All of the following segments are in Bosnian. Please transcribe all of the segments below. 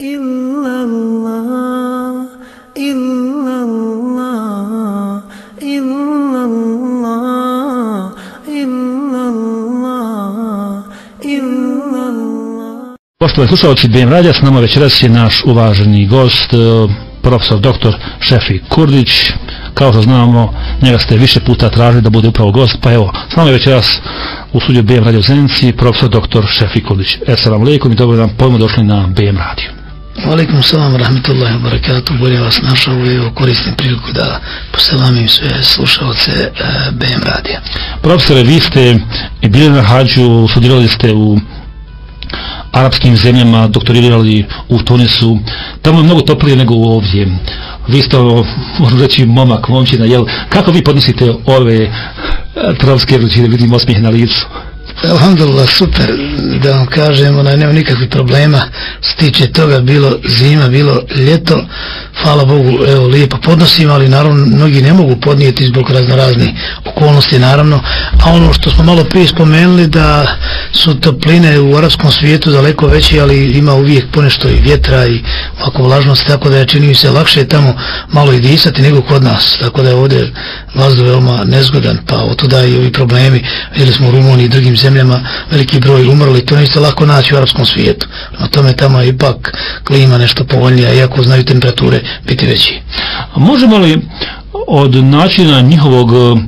إلا الله إلا الله إلا الله إلا الله إلا الله Poštovani slušalci BM Radija, s nama večeras je naš uvaženi gost, e, profesor dr. Šefi Kurdić. Kao što znamo, njega ste više puta tražili da bude upravo gost, pa evo, s nama je večeras u studiju BM Radio Zenci, profesor dr. Šefi Kurdić. Assalamu alaikum i dobro nam pojmo došli na BM Radio. Alaikum salam, rahmetullahi wa barakatuh, bolje vas našao i evo koristim priliku da poselamim sve slušalce eh, e, BM radija. Profesore, vi ste i bili na hađu, studirali ste u arapskim zemljama, doktorirali u Tunisu, tamo je mnogo toplije nego ovdje. Vi ste, možemo reći, momak, momčina, jel, kako vi podnosite ove e, tropske vrućine, vidim osmijeh na licu? Alhamdulillah, super, da vam kažem, onaj, nema nikakvih problema, stiče toga, bilo zima, bilo ljeto, hvala Bogu, evo, lijepo podnosim, ali naravno, mnogi ne mogu podnijeti zbog razno raznih okolnosti, naravno, a ono što smo malo prije spomenuli, da su topline u arapskom svijetu daleko veće, ali ima uvijek ponešto i vjetra i ovako vlažnosti, tako da je čini mi se lakše tamo malo i disati nego kod nas, tako da je ovdje vazduh veoma nezgodan, pa otuda i ovi problemi, vidjeli smo u Rumuniji i drugim zemljama, veliki broj umrli, to niste lako naći u arapskom svijetu, na tome tamo je ipak klima nešto povoljnija, iako znaju temperature biti veći. A možemo li od načina njihovog e,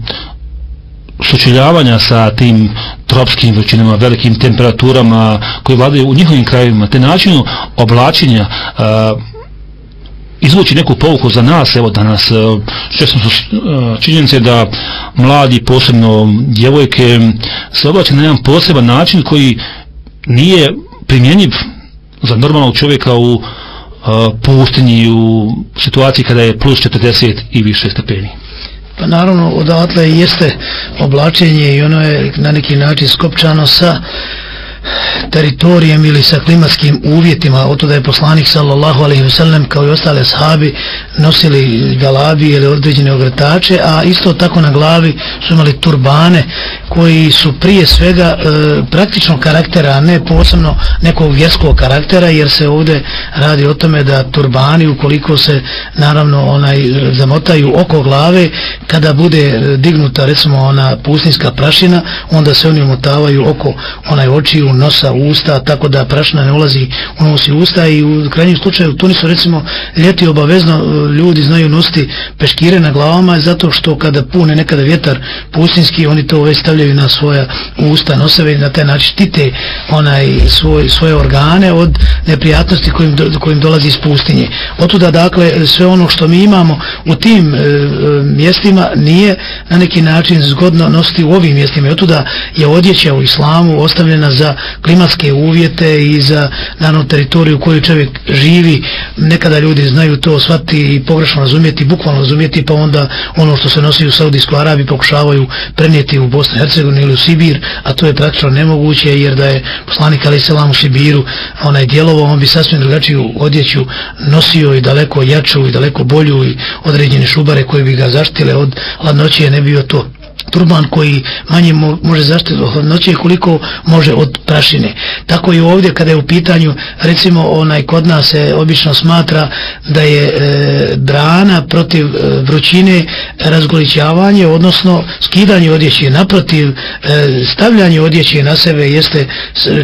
sučeljavanja sa tim tropskim vrućinama, velikim temperaturama koji vladaju u njihovim krajevima, te načinu oblačenja uh, izvući neku pouku za nas, evo danas, često su e, činjenice da mladi, posebno djevojke, se oblače na jedan poseban način koji nije primjenjiv za normalnog čovjeka u e, pustinji, u situaciji kada je plus 40 i više stepeni. Pa naravno odatle jeste oblačenje i ono je na neki način skopčano sa teritorijem ili sa klimatskim uvjetima od da je poslanik sallallahu alaihi wasallam kao i ostale sahabi nosili galabi ili određene ogretače a isto tako na glavi su imali turbane koji su prije svega e, praktičnog karaktera a ne posebno nekog vjerskog karaktera jer se ovdje radi o tome da turbani ukoliko se naravno onaj zamotaju oko glave kada bude dignuta recimo ona pustinska prašina onda se oni umotavaju oko onaj očiju nosa, usta, tako da prašna ne ulazi u nos i usta i u krajnjem slučaju tu nisu recimo ljeti obavezno e, ljudi znaju nositi peškire na glavama zato što kada pune nekada vjetar pustinski oni to već stavljaju na svoja usta, noseve i na taj način štite onaj svoj, svoje organe od neprijatnosti kojim, do, kojim dolazi iz pustinje. Otuda dakle sve ono što mi imamo u tim e, e mjestima nije na neki način zgodno nositi u ovim mjestima. Otuda je odjeća u islamu ostavljena za klimatske uvjete i za danu teritoriju u kojoj čovjek živi. Nekada ljudi znaju to shvati i pogrešno razumijeti, bukvalno razumijeti pa onda ono što se nosi u Saudijskoj Arabiji pokušavaju prenijeti u Bosnu i Hercegovini ili u Sibir a to je praktično nemoguće jer da je poslanik Ali Selam u Sibiru onaj djelovo, on bi sasvim drugačiju odjeću nosio i daleko jaču i daleko bolju i određene šubare koje bi ga zaštile od hladnoće ne bio to turban koji manje može zaštiti od hladnoće koliko može od prašine. Tako i ovdje kada je u pitanju recimo onaj kod nas se obično smatra da je e, brana protiv e, vrućine razgolićavanje odnosno skidanje odjeće naprotiv e, stavljanje odjeće na sebe jeste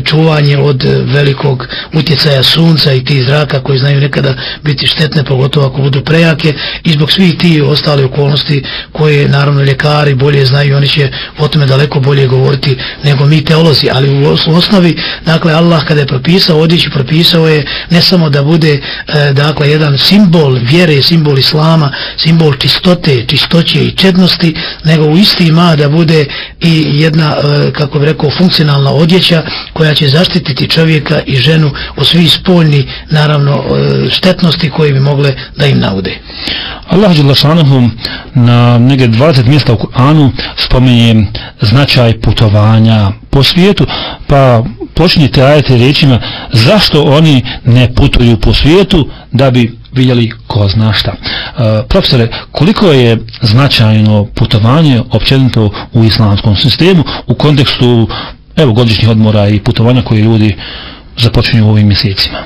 čuvanje od velikog utjecaja sunca i tih zraka koji znaju nekada biti štetne pogotovo ako budu prejake i zbog svih tih ostale okolnosti koje naravno ljekari bolje znaju, oni će o tome daleko bolje govoriti nego mi teolozi, ali u osnovi, dakle, Allah kada je propisao odjeću, propisao je ne samo da bude, e, dakle, jedan simbol vjere, simbol islama, simbol čistote, čistoće i čednosti, nego u isti ima da bude i jedna, e, kako bi rekao, funkcionalna odjeća koja će zaštititi čovjeka i ženu od svih spoljni, naravno, e, štetnosti koje bi mogle da im naude. Allah Đelešanuhu na neke 20 mjesta u Kur'anu spominjem značaj putovanja po svijetu, pa počnite ajete rečima zašto oni ne putuju po svijetu da bi vidjeli ko zna šta. E, profesore, koliko je značajno putovanje općenito u islamskom sistemu u kontekstu evo, godišnjih odmora i putovanja koje ljudi započinju u ovim mjesecima?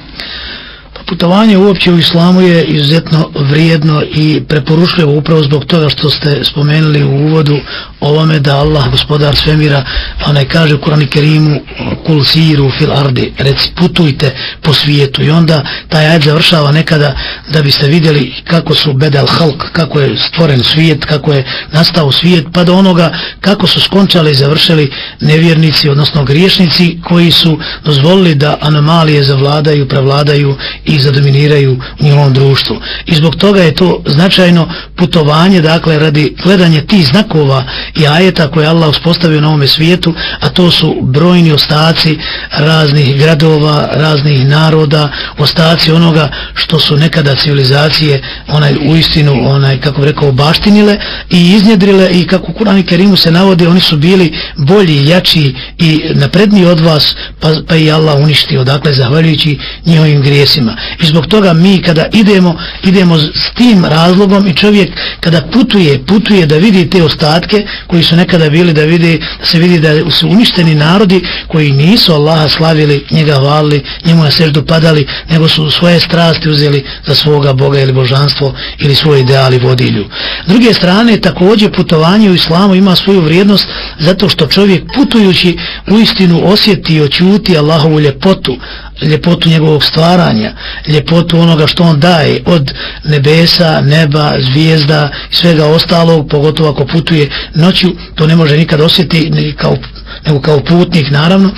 Pa putovanje uopće u islamu je izuzetno vrijedno i preporušljivo upravo zbog toga što ste spomenuli u uvodu ovome da Allah, gospodar svemira, pa onaj kaže u Kurani Kerimu kul siru fil ardi, reci putujte po svijetu i onda taj ajed završava nekada da biste vidjeli kako su bedel halk, kako je stvoren svijet, kako je nastao svijet, pa do onoga kako su skončali i završili nevjernici, odnosno griješnici koji su dozvolili da anomalije zavladaju, prevladaju i zadominiraju u njihovom društvu. I zbog toga je to značajno putovanje, dakle, radi gledanje tih znakova i ajeta koje Allah uspostavio na ovome svijetu, a to su brojni ostaci raznih gradova, raznih naroda, ostaci onoga što su nekada civilizacije onaj u istinu, onaj, kako bi rekao, baštinile i iznjedrile i kako u Kurani Kerimu se navode, oni su bili bolji, jači i napredniji od vas, pa, pa i Allah uništio, dakle, zahvaljujući njihovim grijesima. I zbog toga mi kada idemo, idemo s tim razlogom i čovjek kada putuje, putuje da vidi te ostatke koji su nekada bili da vidi, da se vidi da su uništeni narodi koji nisu Allaha slavili, njega valili, njemu na seždu padali, nego su svoje strasti uzeli za svoga Boga ili božanstvo ili svoje ideali vodilju. S druge strane, također putovanje u islamu ima svoju vrijednost zato što čovjek putujući u istinu osjeti i očuti Allahovu ljepotu, ljepotu njegovog stvaranja, ljepotu onoga što on daje od nebesa, neba, zvijezda i svega ostalog, pogotovo ako putuje noću, to ne može nikad osjetiti kao, nego kao putnik naravno,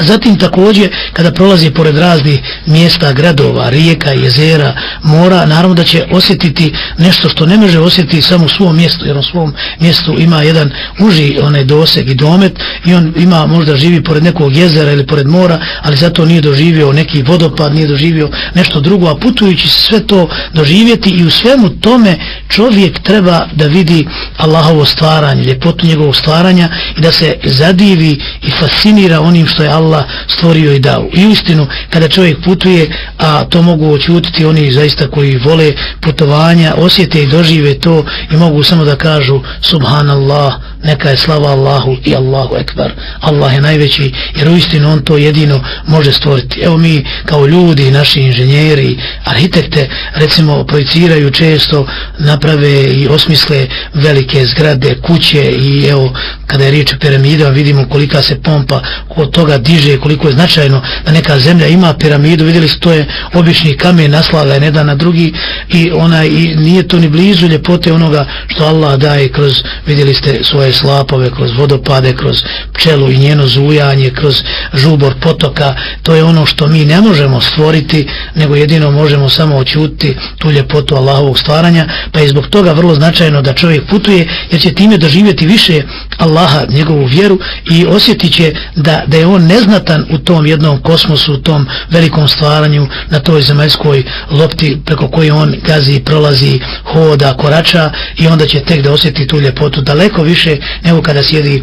Zatim također kada prolazi pored raznih mjesta, gradova, rijeka, jezera, mora, naravno da će osjetiti nešto što ne može osjetiti samo u svom mjestu, jer u svom mjestu ima jedan uži onaj doseg i domet i on ima možda živi pored nekog jezera ili pored mora, ali zato nije doživio neki vodopad, nije doživio nešto drugo, a putujući sve to doživjeti i u svemu tome čovjek treba da vidi Allahovo stvaranje, ljepotu njegovog stvaranja i da se zadivi i fascinira onim što je Allah Allah stvorio i dao. I istinu, kada čovjek putuje, a to mogu očutiti oni zaista koji vole putovanja, osjete i dožive to i mogu samo da kažu Subhanallah, neka je slava Allahu i Allahu Ekbar. Allah je najveći jer u istinu on to jedino može stvoriti. Evo mi kao ljudi, naši inženjeri, arhitekte, recimo projiciraju često, naprave i osmisle velike zgrade, kuće i evo kada je riječ o piramidama vidimo kolika se pompa od toga diže, koliko je značajno da neka zemlja ima piramidu, vidjeli ste to je obični kamen naslala je jedan na drugi i ona i nije to ni blizu ljepote onoga što Allah daje kroz, vidjeli ste svoje slapove, kroz vodopade, kroz pčelu i njeno zujanje, kroz žubor potoka, to je ono što mi ne možemo stvoriti, nego jedino možemo samo oćutiti tu ljepotu Allahovog stvaranja, pa je zbog toga vrlo značajno da čovjek putuje, jer će time doživjeti više Allaha, njegovu vjeru i osjetit će da, da je on neznatan u tom jednom kosmosu, u tom velikom stvaranju na toj zemaljskoj lopti preko koje on gazi, prolazi, hoda, korača i onda će tek da osjeti tu ljepotu. Daleko više nego kada sjedi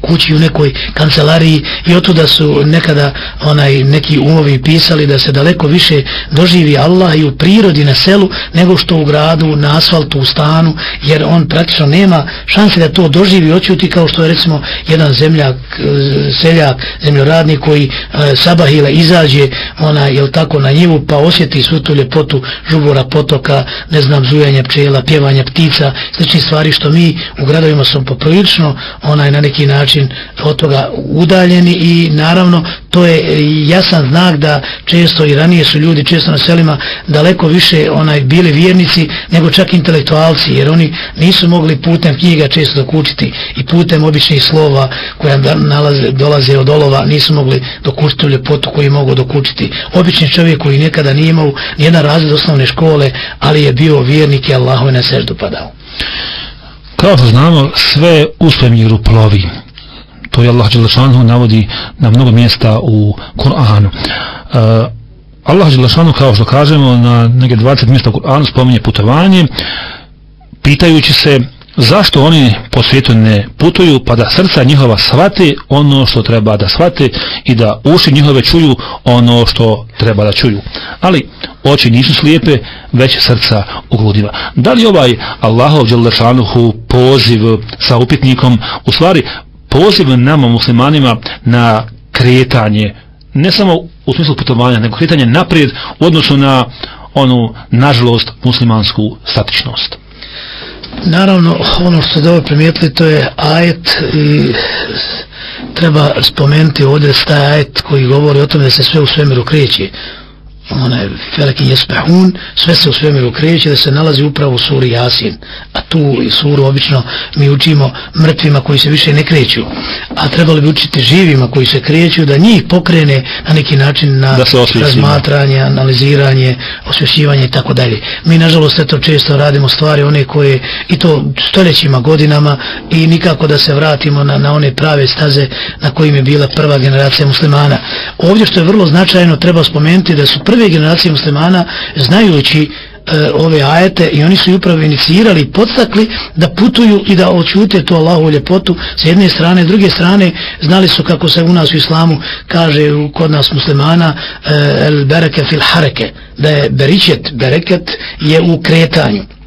kući u nekoj kancelariji i od su nekada onaj neki umovi pisali da se daleko više doživi Allah i u prirodi na selu nego što u gradu, na asfaltu, u stanu jer on praktično nema šanse da to doživi očuti kao što je recimo jedan zemljak, e, seljak, zemljoradnik koji e, sabahile izađe ona je tako na njivu pa osjeti svu tu ljepotu žubora potoka, ne znam zujanja pčela, pjevanja ptica, slični stvari što mi u gradovima smo poprilično onaj na neki način način od toga udaljeni i naravno to je e, jasan znak da često i ranije su ljudi često na selima daleko više onaj bili vjernici nego čak intelektualci jer oni nisu mogli putem knjiga često dokučiti i putem običnih slova koja nalaze, dolaze od olova nisu mogli dokučiti u ljepotu koji mogu dokučiti. Obični čovjek koji nekada nije imao nijedan razred osnovne škole ali je bio vjernik i Allahove na seždu padao. Kao što znamo, sve u plovi to je Allah Đelešanu navodi na mnogo mjesta u Kur'anu. E, Allah Đelešanu, kao što kažemo, na neke 20 mjesta u Kur'anu spominje putovanje, pitajući se zašto oni po svijetu ne putuju, pa da srca njihova shvate ono što treba da shvate i da uši njihove čuju ono što treba da čuju. Ali oči nisu slijepe, već srca ugludiva. Da li ovaj Allahov Đelešanuhu poziv sa upitnikom u stvari poziv nama muslimanima na kretanje ne samo u smislu putovanja, nego kretanje naprijed u odnosu na onu, nažalost, muslimansku statičnost. Naravno, ono što ste dobro primijetili, to je ajet i treba spomenuti ovdje staje ajet koji govori o tome da se sve u svemiru kreće onaj veliki jesbehun, sve se u svemiru kreće da se nalazi upravo u suri Jasin. A tu suru obično mi učimo mrtvima koji se više ne kreću. A trebali bi učiti živima koji se kreću da njih pokrene na neki način na razmatranje, analiziranje, osvješćivanje i tako dalje. Mi nažalost eto često radimo stvari one koje i to stoljećima godinama i nikako da se vratimo na, na one prave staze na kojim je bila prva generacija muslimana. Ovdje što je vrlo značajno treba spomenuti da su prvi prve generacije muslimana znajući e, ove ajete i oni su upravo inicirali podstakli da putuju i da očute to Allahu ljepotu s jedne strane, s druge strane znali su kako se u nas u islamu kaže kod nas muslimana e, el bereke fil hareke da je beričet, bereket je u kretanju.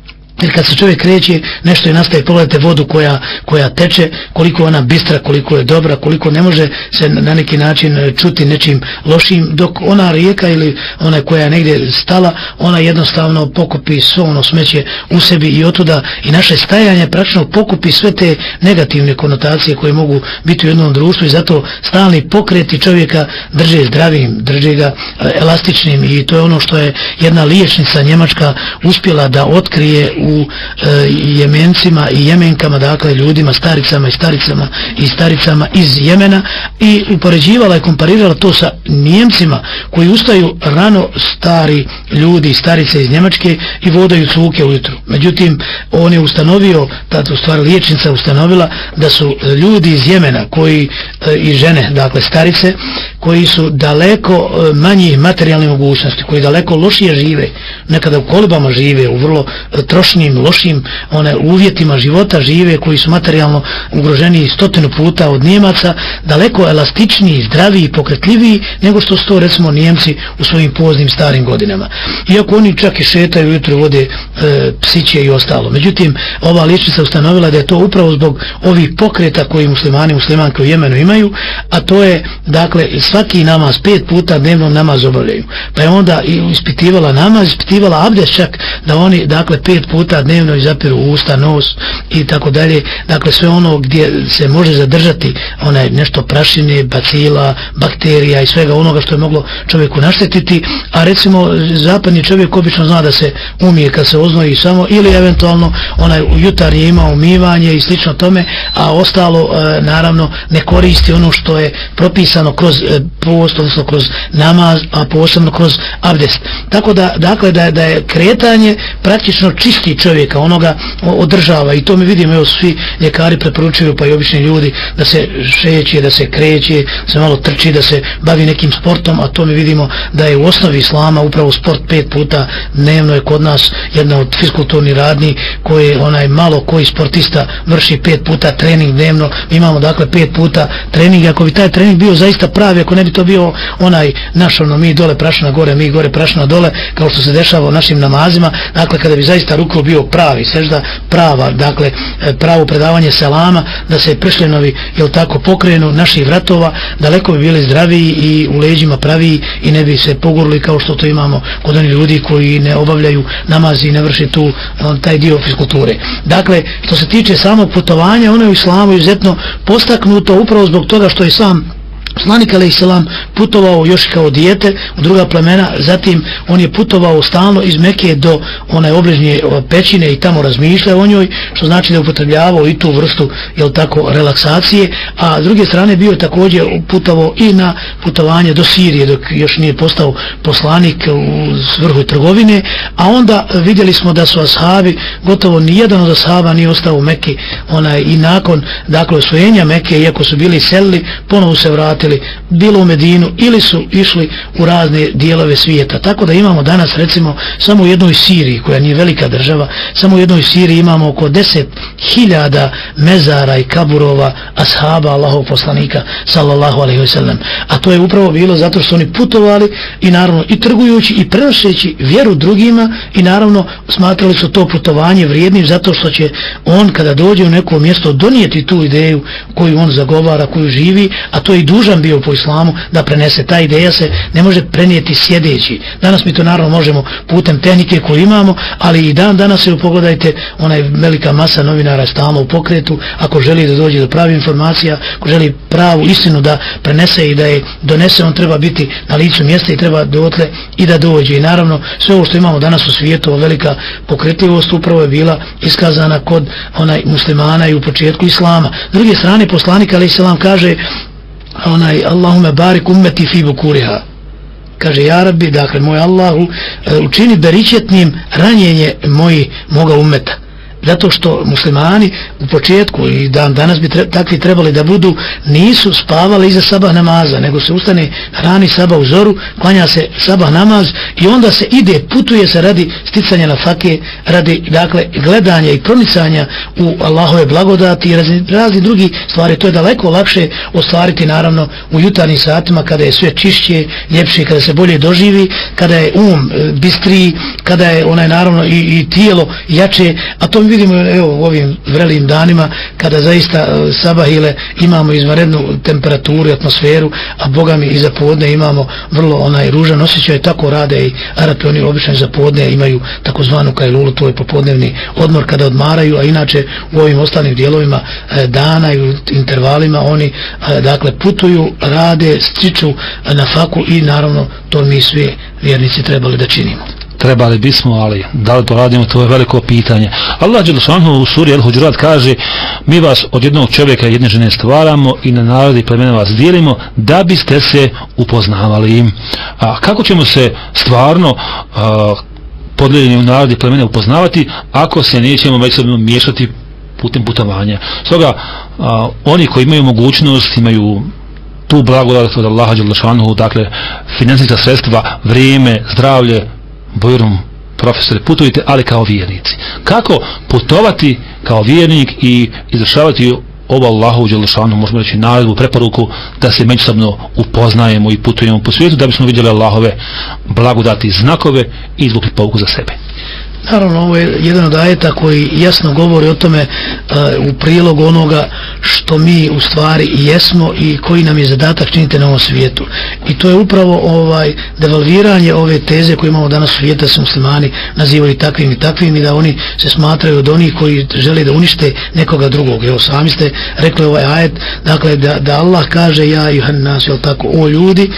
Jer kad se čovjek kreće, nešto je nastaje, pogledajte vodu koja, koja teče, koliko ona bistra, koliko je dobra, koliko ne može se na neki način e, čuti nečim lošim, dok ona rijeka ili ona koja je negdje stala, ona jednostavno pokupi svo ono smeće u sebi i otuda i naše stajanje praktično pokupi sve te negativne konotacije koje mogu biti u jednom društvu i zato stalni pokreti čovjeka drže zdravim, drže ga e, elastičnim i to je ono što je jedna liječnica njemačka uspjela da otkrije u u e, jemencima i jemenkama, dakle ljudima, staricama i staricama i staricama iz Jemena i upoređivala i komparirala to sa Njemcima koji ustaju rano stari ljudi i starice iz Njemačke i vodaju cuke ujutru. Međutim, on je ustanovio, tada u stvari liječnica ustanovila da su ljudi iz Jemena koji e, i žene, dakle starice, koji su daleko e, manji materijalne mogućnosti, koji daleko lošije žive, nekada u kolibama žive, u vrlo e, trošnim, lošim one, uvjetima života žive, koji su materijalno ugroženi stotinu puta od Njemaca, daleko elastičniji, zdraviji, i pokretljiviji, nego što su to recimo Njemci u svojim poznim starim godinama. Iako oni čak i šetaju, jutro vode e, psiće i ostalo. Međutim, ova liječnica ustanovila da je to upravo zbog ovih pokreta koji muslimani, muslimanke u Jemenu imaju, a to je, dakle, svaki namaz pet puta dnevno namaz obavljaju. Pa je onda ispitivala namaz, ispitivala abdes čak da oni dakle pet puta dnevno izapiru usta, nos i tako dalje. Dakle sve ono gdje se može zadržati onaj nešto prašine, bacila, bakterija i svega onoga što je moglo čovjeku naštetiti. A recimo zapadni čovjek obično zna da se umije kad se oznoji samo ili eventualno onaj jutarnje ima umivanje i slično tome, a ostalo e, naravno ne koristi ono što je propisano kroz e, post, odnosno kroz namaz, a posebno kroz abdest. Tako da, dakle, da, da je kretanje praktično čisti čovjeka, onoga održava. I to mi vidimo, evo svi ljekari preporučuju, pa i obični ljudi, da se šeće, da se kreće, se malo trči, da se bavi nekim sportom, a to mi vidimo da je u osnovi islama upravo sport pet puta dnevno je kod nas jedna od fiskulturnih radni koje onaj malo koji sportista vrši pet puta trening dnevno, mi imamo dakle pet puta trening, ako bi taj trening bio zaista pravi, ako ne bi to bio onaj naš ono mi dole prašna gore mi gore prašna dole kao što se dešava u našim namazima dakle kada bi zaista ruku bio pravi sežda prava dakle e, pravo predavanje selama da se pršljenovi jel tako pokrenu naših vratova daleko bi bili zdraviji i u leđima pravi i ne bi se pogurli kao što to imamo kod onih ljudi koji ne obavljaju namazi i ne vrši tu e, taj dio fiskulture. Dakle što se tiče samog putovanja ono je u islamu izuzetno postaknuto upravo zbog toga što je sam Poslanik a.s. putovao još kao dijete u druga plemena, zatim on je putovao stalno iz Mekije do one obližnje e, pećine i tamo razmišljao o njoj, što znači da je upotrebljavao i tu vrstu jel tako, relaksacije, a s druge strane bio također putovao i na putovanje do Sirije dok još nije postao poslanik u svrhu trgovine, a onda vidjeli smo da su ashabi, gotovo nijedan od ashaba nije ostao u Mekiji onaj, i nakon dakle, osvojenja Mekije, iako su bili selili, ponovo se vratili vratili bilo u Medinu ili su išli u razne dijelove svijeta. Tako da imamo danas recimo samo u jednoj Siriji koja nije velika država, samo u jednoj Siriji imamo oko deset hiljada mezara i kaburova ashaba Allahov poslanika sallallahu alaihi wasallam. A to je upravo bilo zato što oni putovali i naravno i trgujući i prenošeći vjeru drugima i naravno smatrali su to putovanje vrijednim zato što će on kada dođe u neko mjesto donijeti tu ideju koju on zagovara, koju živi, a to je i duža dužan bio po islamu da prenese. Ta ideja se ne može prenijeti sjedeći. Danas mi to naravno možemo putem tehnike koju imamo, ali i dan danas se pogledajte, onaj velika masa novinara stalno u pokretu, ako želi da dođe do pravi informacija, ako želi pravu istinu da prenese i da je donese, on treba biti na licu mjesta i treba dotle i da dođe. I naravno, sve ovo što imamo danas u svijetu, velika pokretljivost upravo je bila iskazana kod onaj muslimana i u početku islama. S druge strane, poslanik ali se kaže onaj Allahume barik ummeti fi bukuriha. Kaže ja rabbi, dakle moj Allahu e, učini beričetnim ranjenje moji, moga umeta zato što muslimani u početku i dan danas bi tre, takvi trebali da budu nisu spavali iza sabah namaza nego se ustane hrani sabah u zoru klanja se sabah namaz i onda se ide, putuje se radi sticanja na fake radi dakle gledanja i pronicanja u Allahove blagodati i razni, razni drugi stvari. To je daleko lakše ostvariti naravno u jutarnjim satima kada je sve čišće ljepše, kada se bolje doživi kada je um e, bistriji bistri kada je onaj naravno i, i tijelo jače a to vidimo evo u ovim vrelim danima kada zaista e, sabahile imamo izvanrednu temperaturu i atmosferu a boga mi i za podne imamo vrlo onaj ružan osjećaj tako rade i Arapi oni obično za podne imaju takozvanu kajlulu to je popodnevni odmor kada odmaraju a inače u ovim ostalim dijelovima e, dana i intervalima oni e, dakle putuju, rade, stiču na faku i naravno to mi svi vjernici trebali da činimo trebali bismo, ali da li to radimo, to je veliko pitanje. Allah Đelšanhu u suri Al-Huđurat kaže, mi vas od jednog čovjeka i jedne žene stvaramo i na narodi i plemena vas dijelimo da biste se upoznavali. A kako ćemo se stvarno a, podijeljeni u narodi i plemena upoznavati ako se nećemo međusobno miješati putem putovanja. Stoga, a, oni koji imaju mogućnost, imaju tu blagodat od Allaha Đelšanu, dakle, financijska sredstva, vrijeme, zdravlje, bojrom profesore, putujte, ali kao vjernici. Kako putovati kao vjernik i izvršavati ovo Allahu Đelešanu, možemo reći naredbu, preporuku, da se međusobno upoznajemo i putujemo po svijetu, da bismo vidjeli Allahove blagodati znakove i izvukli pouku za sebe. Naravno, ovo je jedan od ajeta koji jasno govori o tome uh, u prilog onoga što mi u stvari jesmo i koji nam je zadatak činite na ovom svijetu. I to je upravo ovaj devalviranje ove teze koje imamo danas u svijetu da se muslimani nazivaju takvim i takvim i da oni se smatraju od onih koji žele da unište nekoga drugog. Evo, sami ste rekli ovaj ajet, dakle, da, da Allah kaže ja i nas, jel tako, o ljudi,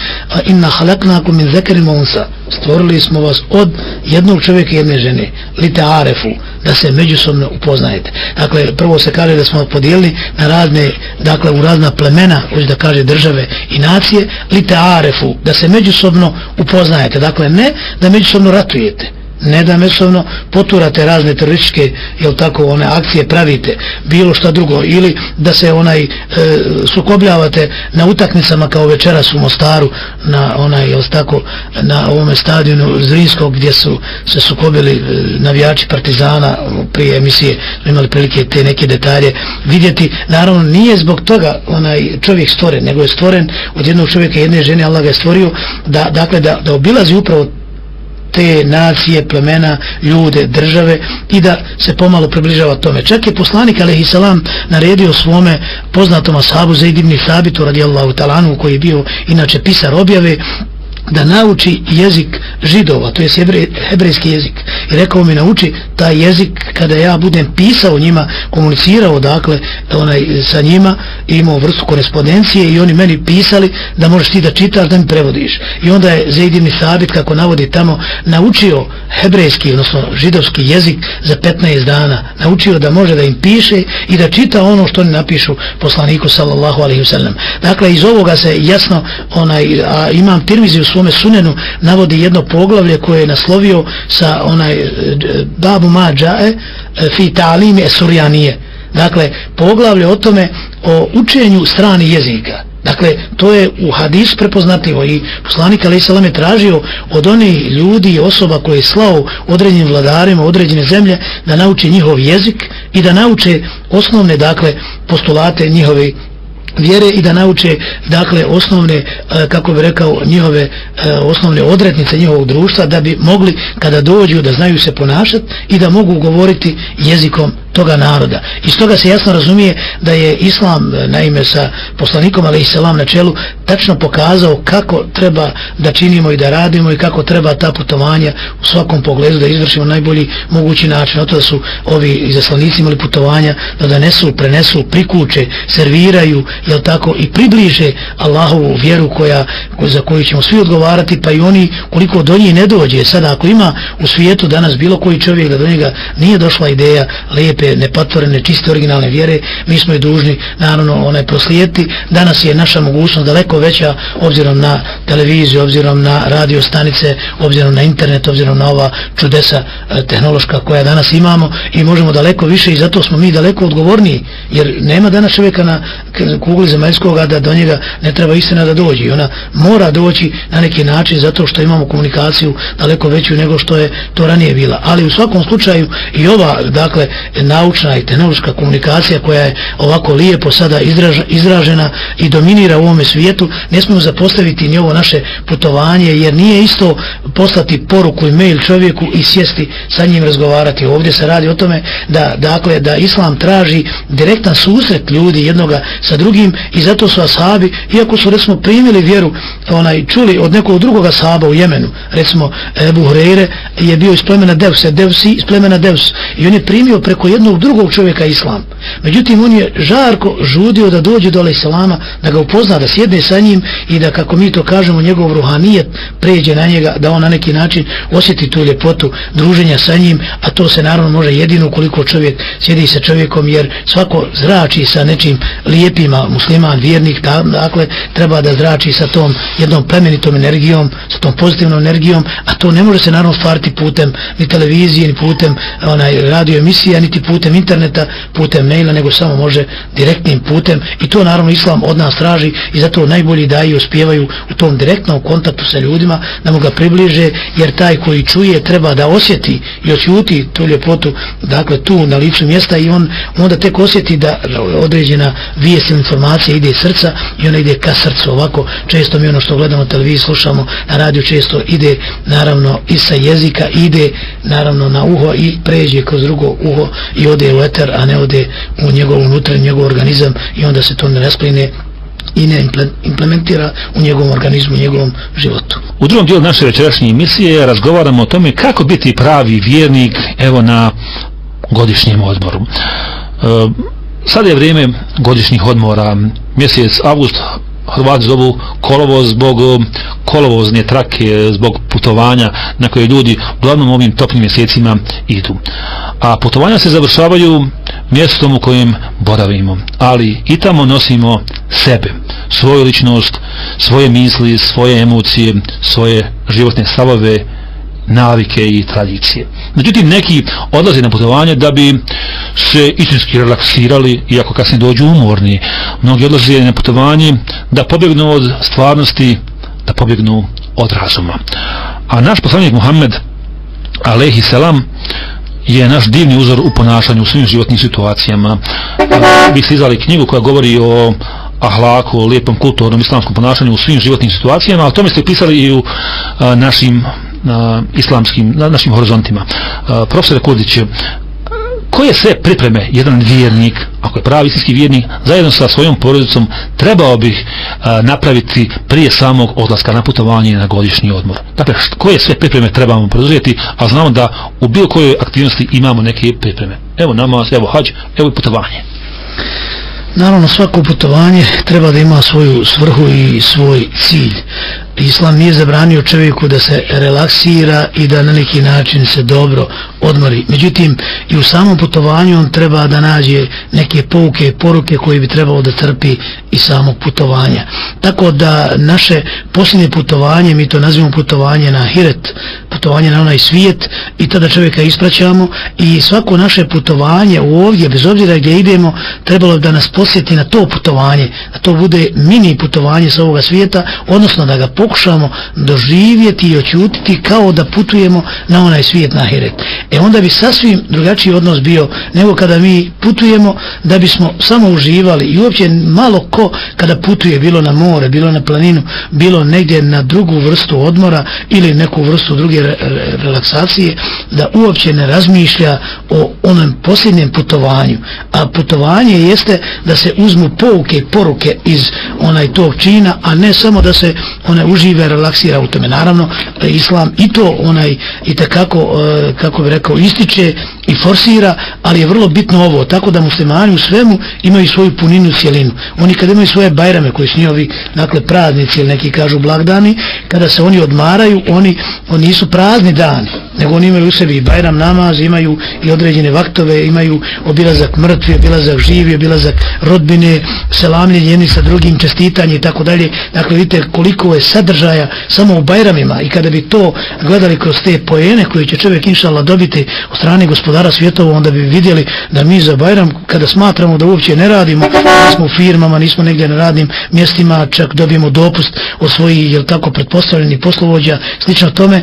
inna halaknakum min zekerim onsa, stvorili smo vas od jednog čovjeka i jedne žene litearefu, da se međusobno upoznajete. Dakle prvo se kaže da smo podijelili na razne dakle u razna plemena hoće da kaže države i nacije litearefu, da se međusobno upoznajete. Dakle ne da međusobno ratujete ne da međusobno poturate razne terorističke jel tako one akcije pravite bilo šta drugo ili da se onaj e, sukobljavate na utakmicama kao večeras u Mostaru na onaj jel tako na ovome stadionu Zrinskog gdje su se sukobili e, navijači Partizana prije emisije imali prilike te neke detalje vidjeti. Naravno nije zbog toga onaj čovjek stvoren nego je stvoren od jednog čovjeka jedne žene Allah ga je stvorio da, dakle da, da obilazi upravo te nacije, plemena, ljude, države i da se pomalo približava tome. Čak je poslanik alaihi salam naredio svome poznatom ashabu Zaid ibn Thabitu radijallahu talanu koji je bio inače pisar objave da nauči jezik židova, to je hebre, hebrejski jezik. I rekao mi nauči taj jezik kada ja budem pisao njima, komunicirao dakle onaj, sa njima, imao vrstu korespondencije i oni meni pisali da možeš ti da čitaš, da mi prevodiš. I onda je Zaidini Sabit, kako navodi tamo, naučio hebrejski, odnosno židovski jezik za 15 dana. Naučio da može da im piše i da čita ono što oni napišu poslaniku sallallahu alaihi wasallam. Dakle, iz ovoga se jasno, onaj, a imam tirmizi u svome sunenu navodi jedno poglavlje koje je naslovio sa onaj e, babu mađae e, fi talimi esurijanije. Dakle poglavlje o tome o učenju strani jezika. Dakle, to je u hadisu prepoznatljivo i poslanik Ali Salam je tražio od onih ljudi i osoba koje je slao određenim vladarima određene zemlje da nauče njihov jezik i da nauče osnovne, dakle, postulate njihove vjere i da nauče dakle osnovne e, kako bi rekao njihove e, osnovne odrednice njihovog društva da bi mogli kada dođu da znaju se ponašati i da mogu govoriti jezikom toga naroda. Iz toga se jasno razumije da je Islam, e, naime sa poslanikom ali i selam na čelu, tačno pokazao kako treba da činimo i da radimo i kako treba ta putovanja u svakom pogledu da izvršimo najbolji mogući način. Oto da su ovi izaslanici imali putovanja da donesu, prenesu, prikuče, serviraju, jel tako, i približe Allahovu vjeru koja, za koju ćemo svi odgovarati, pa i oni koliko do njih ne dođe. Sada ako ima u svijetu danas bilo koji čovjek da do njega nije došla ideja lijepe, nepatvorene, čiste originalne vjere, mi smo i dužni naravno onaj proslijeti. Danas je naša mogućnost daleko veća obzirom na televiziju, obzirom na radio stanice, obzirom na internet, obzirom na ova čudesa e, tehnološka koja danas imamo i možemo daleko više i zato smo mi daleko odgovorniji jer nema danas čovjeka na kugli zemaljskog da do njega ne treba istina da dođe ona mora doći na neki način zato što imamo komunikaciju daleko veću nego što je to ranije bila ali u svakom slučaju i ova dakle naučna i tehnološka komunikacija koja je ovako lijepo sada izražena i dominira u ovome svijetu ne smemo zapostaviti ni ovo naše putovanje jer nije isto poslati poruku i mail čovjeku i sjesti sa njim razgovarati. Ovdje se radi o tome da dakle da islam traži direktan susret ljudi jednoga sa drugim i zato su ashabi iako su recimo primili vjeru onaj čuli od nekog drugog ashaba u Jemenu recimo Ebu Hureyre je bio iz plemena Devse Devsi iz plemena Devs i on je primio preko jednog drugog čovjeka islam. Međutim on je žarko žudio da dođe do Islama da ga upozna da sjedne sa njim i da kako mi to kažemo njegov ruhanijet pređe na njega da on na neki način osjeti tu ljepotu druženja sa njim a to se naravno može jedino koliko čovjek sjedi sa čovjekom jer svako zrači sa nečim lijepima musliman, vjernik dakle treba da zrači sa tom jednom plemenitom energijom sa tom pozitivnom energijom a to ne može se naravno stvariti putem ni televizije ni putem onaj radio emisija niti putem putem interneta putem maila nego samo može direktnim putem. I to naravno islam od nas traži i zato najbolji daji uspijevaju u tom direktnom kontaktu sa ljudima da mu ga približe jer taj koji čuje treba da osjeti i osjuti tu ljepotu dakle tu na licu mjesta i on onda tek osjeti da određena vijest ili informacija ide iz srca i ona ide ka srcu. Ovako često mi ono što gledamo televiziju slušamo na radio često ide naravno i sa jezika ide naravno na uho i pređe kroz drugo uho i ode u eter a ne ode u njegov unutra njegov organizam i onda se to ne raspline i ne implementira u njegovom organizmu, u njegovom životu. U drugom dijelu naše večerašnje emisije razgovaramo o tome kako biti pravi vjernik evo na godišnjem odmoru. E, sad je vrijeme godišnjih odmora, mjesec avgust, Hrvati zovu kolovoz zbog um, kolovozne trake, zbog putovanja na koje ljudi uglavnom ovim topnim mjesecima idu. A putovanja se završavaju mjestom u kojem boravimo, ali i tamo nosimo sebe, svoju ličnost, svoje misli, svoje emocije, svoje životne stavove, navike i tradicije. Međutim, neki odlaze na putovanje da bi se istinski relaksirali, iako kasnije dođu umorni. Mnogi odlaze na putovanje da pobjegnu od stvarnosti, da pobjegnu od razuma. A naš poslanik Muhammed, alehi selam, je naš divni uzor u ponašanju u svim životnim situacijama. Vi ste izdali knjigu koja govori o ahlaku, o lijepom kulturnom islamskom ponašanju u svim životnim situacijama, ali tome ste pisali i u a, našim na islamskim, na našim horizontima. E, Profesor Kurdić, e, koje sve pripreme jedan vjernik, ako je pravi istinski vjernik, zajedno sa svojom porodicom, trebao bih a, e, napraviti prije samog odlaska na putovanje i na godišnji odmor? Dakle, koje sve pripreme trebamo preduzeti, a znamo da u bilo kojoj aktivnosti imamo neke pripreme. Evo namaz, evo hađ, evo i putovanje. Naravno svako putovanje treba da ima svoju svrhu i svoj cilj. Islam nije zabranio čovjeku da se relaksira i da na neki način se dobro odmori. Međutim, i u samom putovanju on treba da nađe neke pouke i poruke koje bi trebalo da trpi i samog putovanja. Tako da naše posljednje putovanje, mi to nazivamo putovanje na hiret, putovanje na onaj svijet i tada čovjeka ispraćamo i svako naše putovanje ovdje, bez obzira gdje idemo, trebalo da nas posjeti na to putovanje, da to bude mini putovanje sa ovoga svijeta, odnosno da ga pokušamo doživjeti i oćutiti kao da putujemo na onaj svijet nahiret. E onda bi sasvim drugačiji odnos bio nego kada mi putujemo da bismo samo uživali i uopće malo ko kada putuje bilo na more, bilo na planinu, bilo negdje na drugu vrstu odmora ili neku vrstu druge re relaksacije, da uopće ne razmišlja o onom posljednjem putovanju a putovanje jeste da se uzmu pouke i poruke iz onaj tog čina a ne samo da se one uživa, relaksira u tome. Naravno islam i to onaj i takako e, kako bi rekao ističe i forsira ali je vrlo bitno ovo tako da muslimani u svemu imaju svoju puninu cijelinu oni kada imaju svoje bajrame koji su njihovi dakle praznici ili neki kažu blagdani kada se oni odmaraju oni, oni nisu prazni dani nego oni imaju u sebi bajram namaz imaju i određene vaktove imaju obilazak mrtvi, obilazak živi obilazak rodbine, selamljenje jedni sa drugim, čestitanje i tako dalje. Dakle vidite koliko je sadržaja samo u bajramima i kada bi to gledali kroz te pojene koje će čovjek inšala dobiti od strane gospodara svjetova onda bi vidjeli da mi za bajram kada smatramo da uopće ne radimo nismo u firmama, nismo negdje na radnim mjestima čak dobijemo dopust od svojih, jel tako, pretpostavljeni poslovođa, slično tome,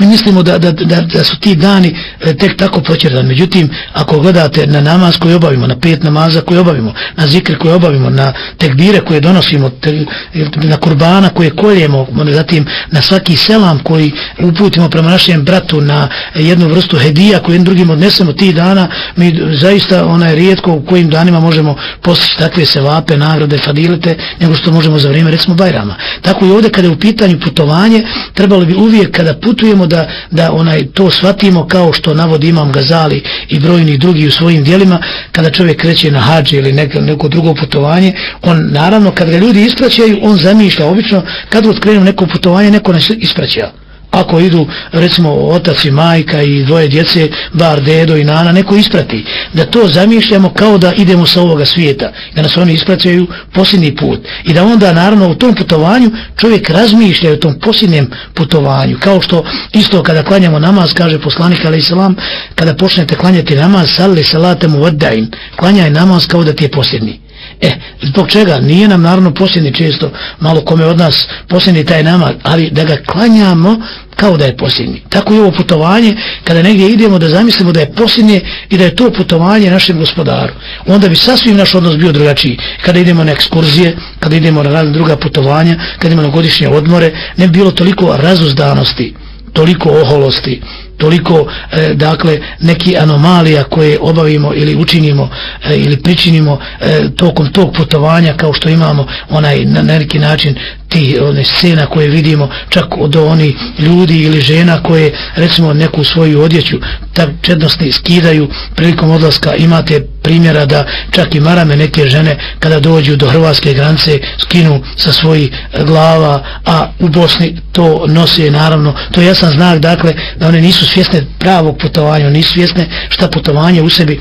mi mislimo da, da, da, da su ti dani e, tek tako počerdan. Međutim, ako gledate na namaz koji obavimo, na pet namaza koji obavimo, na zikr koji obavimo, na tekbire koje donosimo, te, e, na kurbana koje koljemo, zatim na svaki selam koji uputimo prema našem bratu, na jednu vrstu hedija koju jednim drugim odnesemo ti dana, mi zaista onaj rijetko u kojim danima možemo postići takve sevape, nagrade, fadilete, nego što možemo za vrijeme, recimo, Bajrama. Tako i ovdje kada je u pitanju putovanje, trebalo bi uvijek kada putujemo da, da onaj to shvatimo kao što navodi Imam Gazali i brojni drugi u svojim dijelima kada čovjek kreće na hađe ili neko, neko drugo putovanje on naravno kad ga ljudi ispraćaju on zamišlja obično kad otkrenu neko putovanje neko nas ispraća ako idu recimo otac i majka i dvoje djece bar dedo i nana neko isprati. Da to zamišljamo kao da idemo sa ovoga svijeta. Da nas oni ispraćaju posljednji put. I da onda naravno u tom putovanju čovjek razmišlja o tom posljednjem putovanju. Kao što isto kada klanjamo namaz kaže poslanik alaih salam kada počnete klanjati namaz salli salatemu vadain klanjaj namaz kao da ti je posljednji. E, zbog čega? Nije nam naravno posljedni često, malo kome od nas posljedni taj namaz, ali da ga klanjamo kao da je posljednji. Tako je ovo putovanje, kada negdje idemo da zamislimo da je posljednje i da je to putovanje našem gospodaru. Onda bi sasvim naš odnos bio drugačiji. Kada idemo na ekskurzije, kada idemo na druga putovanja, kada idemo na godišnje odmore, ne bi bilo toliko razuzdanosti, toliko oholosti, toliko e, dakle neki anomalija koje obavimo ili učinimo e, ili pričinimo e, tokom tog putovanja kao što imamo onaj na neki način ti one scena koje vidimo čak od oni ljudi ili žena koje recimo neku svoju odjeću tak čednosti skidaju prilikom odlaska. Imate primjera da čak i marame neke žene kada dođu do hrvatske granice skinu sa svojih glava a u Bosni to nose naravno. To je jasan znak dakle da one nisu svjesne pravog putovanja nisu svjesne šta putovanje u sebi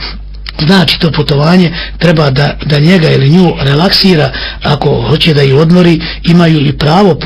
znači to putovanje treba da, da njega ili nju relaksira. Ako hoće da i odmori imaju i pravo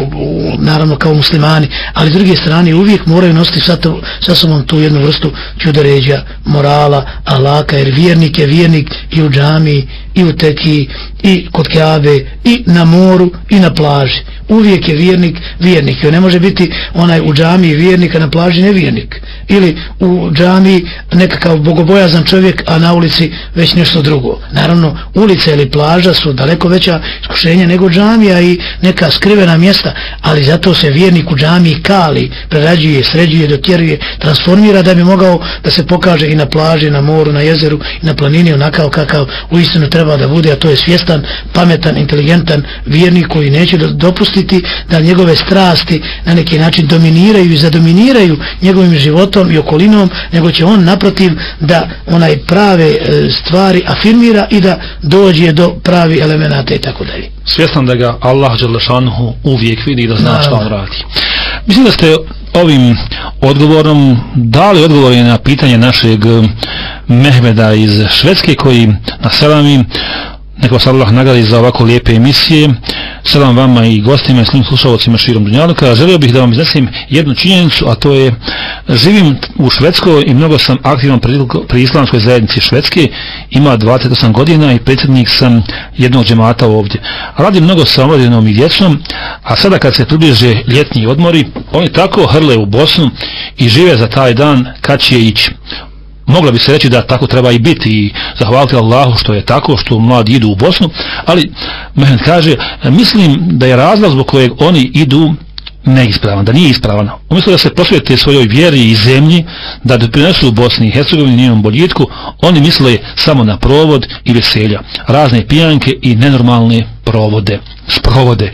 naravno kao muslimani. Ali s druge strane uvijek moraju nositi sa, to, sa sobom tu jednu vrstu čudoređa morala, alaka jer vjernik je vjernik i u džami i u teki i kod kjabe i na moru i na plaži. Uvijek je vjernik vjernik. I ne može biti onaj u džamiji vjernik a na plaži nevjernik ili u džamiji nekakav bogobojazan čovjek a na ulici već nešto drugo. Naravno ulica ili plaža su daleko veća iskušenja nego džamija i neka skrivena mjesta ali zato se vjernik u džamiji kali prerađuje, sređuje, dotjeruje transformira da bi mogao da se pokaže i na plaži, na moru, na jezeru i na planini onakav kakav u istinu treba da bude a to je svjestan, pametan, inteligentan vjernik koji neće dopustiti da njegove strasti na neki način dominiraju i zadominiraju njegovim životom i okolinom, nego će on naprotiv da onaj prave e, stvari afirmira i da dođe do pravi elemenata i tako dalje. Svjestan da ga Allah uvijek vidi da zna što on radi. Mislim da ste ovim odgovorom dali odgovor na pitanje našeg Mehmeda iz Švedske koji na selami Neko vas Allah nagradi za ovako lijepe emisije. Selam vama i gostima i svim slušalcima širom Dunjaluka. Želio bih da vam iznesim jednu činjenicu, a to je živim u Švedskoj i mnogo sam aktivan pri, pri islamskoj zajednici Švedske. Ima 28 godina i predsjednik sam jednog džemata ovdje. Radim mnogo sa omladinom i djecom, a sada kad se približe ljetni odmori, oni tako hrle u Bosnu i žive za taj dan kad će ići mogla bi se reći da tako treba i biti i zahvaliti Allahu što je tako, što mladi idu u Bosnu, ali Mehmet kaže, mislim da je razlog zbog kojeg oni idu neispravan, da nije ispravan. Umjesto da se posvijete svojoj vjeri i zemlji, da doprinesu u Bosni i Hercegovini njenom boljitku, oni misle samo na provod i veselja, razne pijanke i nenormalne provode, sprovode.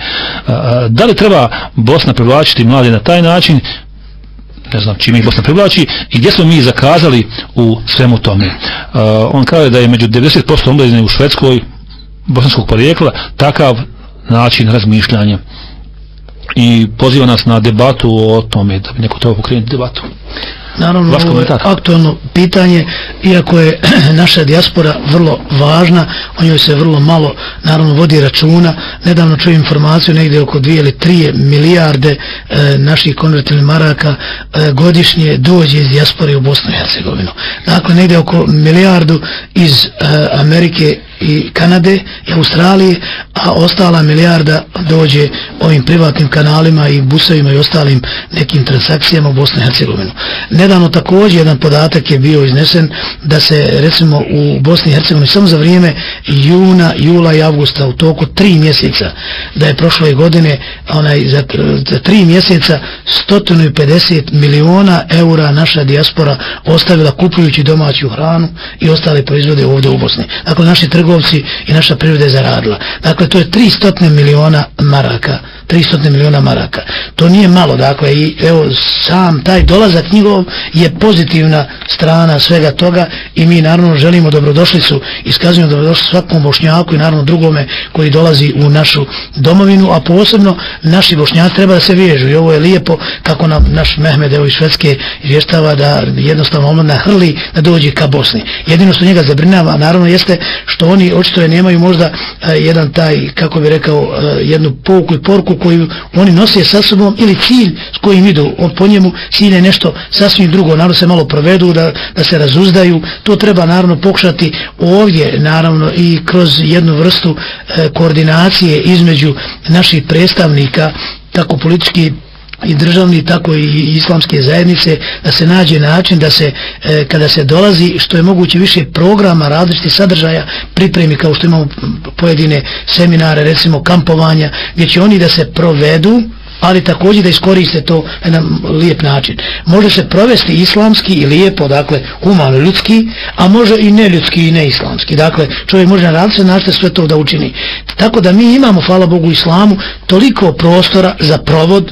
Da li treba Bosna privlačiti mlade na taj način? Ne znam čime ih Bosna privlači i gdje smo mi zakazali u svemu tome. Uh, on kaže da je među 90% omladine u Švedskoj bosanskog porijekla takav način razmišljanja i poziva nas na debatu o tome da bi neko trebao pokrenuti debatu. Naravno, ovo je aktualno pitanje, iako je naša dijaspora vrlo važna, o njoj se vrlo malo, naravno, vodi računa. Nedavno čuo informaciju, negdje oko 2 ili 3 milijarde e, naših konvertilnih maraka e, godišnje dođe iz dijaspore u Bosnu i Hercegovinu. Dakle, negdje oko milijardu iz e, Amerike i Kanade i Australije, a ostala milijarda dođe ovim privatnim kanalima i busevima i ostalim nekim transakcijama u Bosnu i Hercegovinu. Nedavno također jedan podatak je bio iznesen da se recimo u Bosni i Hercegovini samo za vrijeme juna, jula i avgusta u toku tri mjeseca da je prošle godine onaj, za, za tri mjeseca 150 miliona eura naša dijaspora ostavila kupujući domaću hranu i ostale proizvode ovdje u Bosni. Dakle, naši trgovi trgovci i naša priroda je zaradila. Dakle, to je 300 miliona maraka. 300 miliona maraka. To nije malo, dakle, i evo, sam taj dolazak njegov je pozitivna strana svega toga i mi naravno želimo dobrodošlicu, iskazujemo dobrodošlicu svakom bošnjaku i naravno drugome koji dolazi u našu domovinu, a posebno naši bošnjaci treba da se vježu i ovo je lijepo kako nam naš Mehmed evo iz Švedske izvještava da jednostavno omladna hrli da dođe ka Bosni. Jedino što njega zabrinava, naravno, jeste što oni očito je nemaju možda a, jedan taj, kako bi rekao, a, jednu pouku i porku koju oni nose sa sobom ili cilj s kojim idu. Od po njemu, cilj je nešto sasvim drugo, naravno se malo provedu, da, da se razuzdaju, to treba naravno pokušati ovdje, naravno i kroz jednu vrstu a, koordinacije između naših predstavnika, tako politički i državni tako i islamske zajednice da se nađe način da se e, kada se dolazi što je moguće više programa različitih sadržaja pripremi kao što imamo pojedine seminare recimo kampovanja gdje će oni da se provedu ali također da iskoriste to na jedan lijep način. Može se provesti islamski i lijepo, dakle, humano ljudski, a može i neljudski i neislamski. Dakle, čovjek može na različite način sve to da učini. Tako da mi imamo, hvala Bogu, islamu, toliko prostora za provod,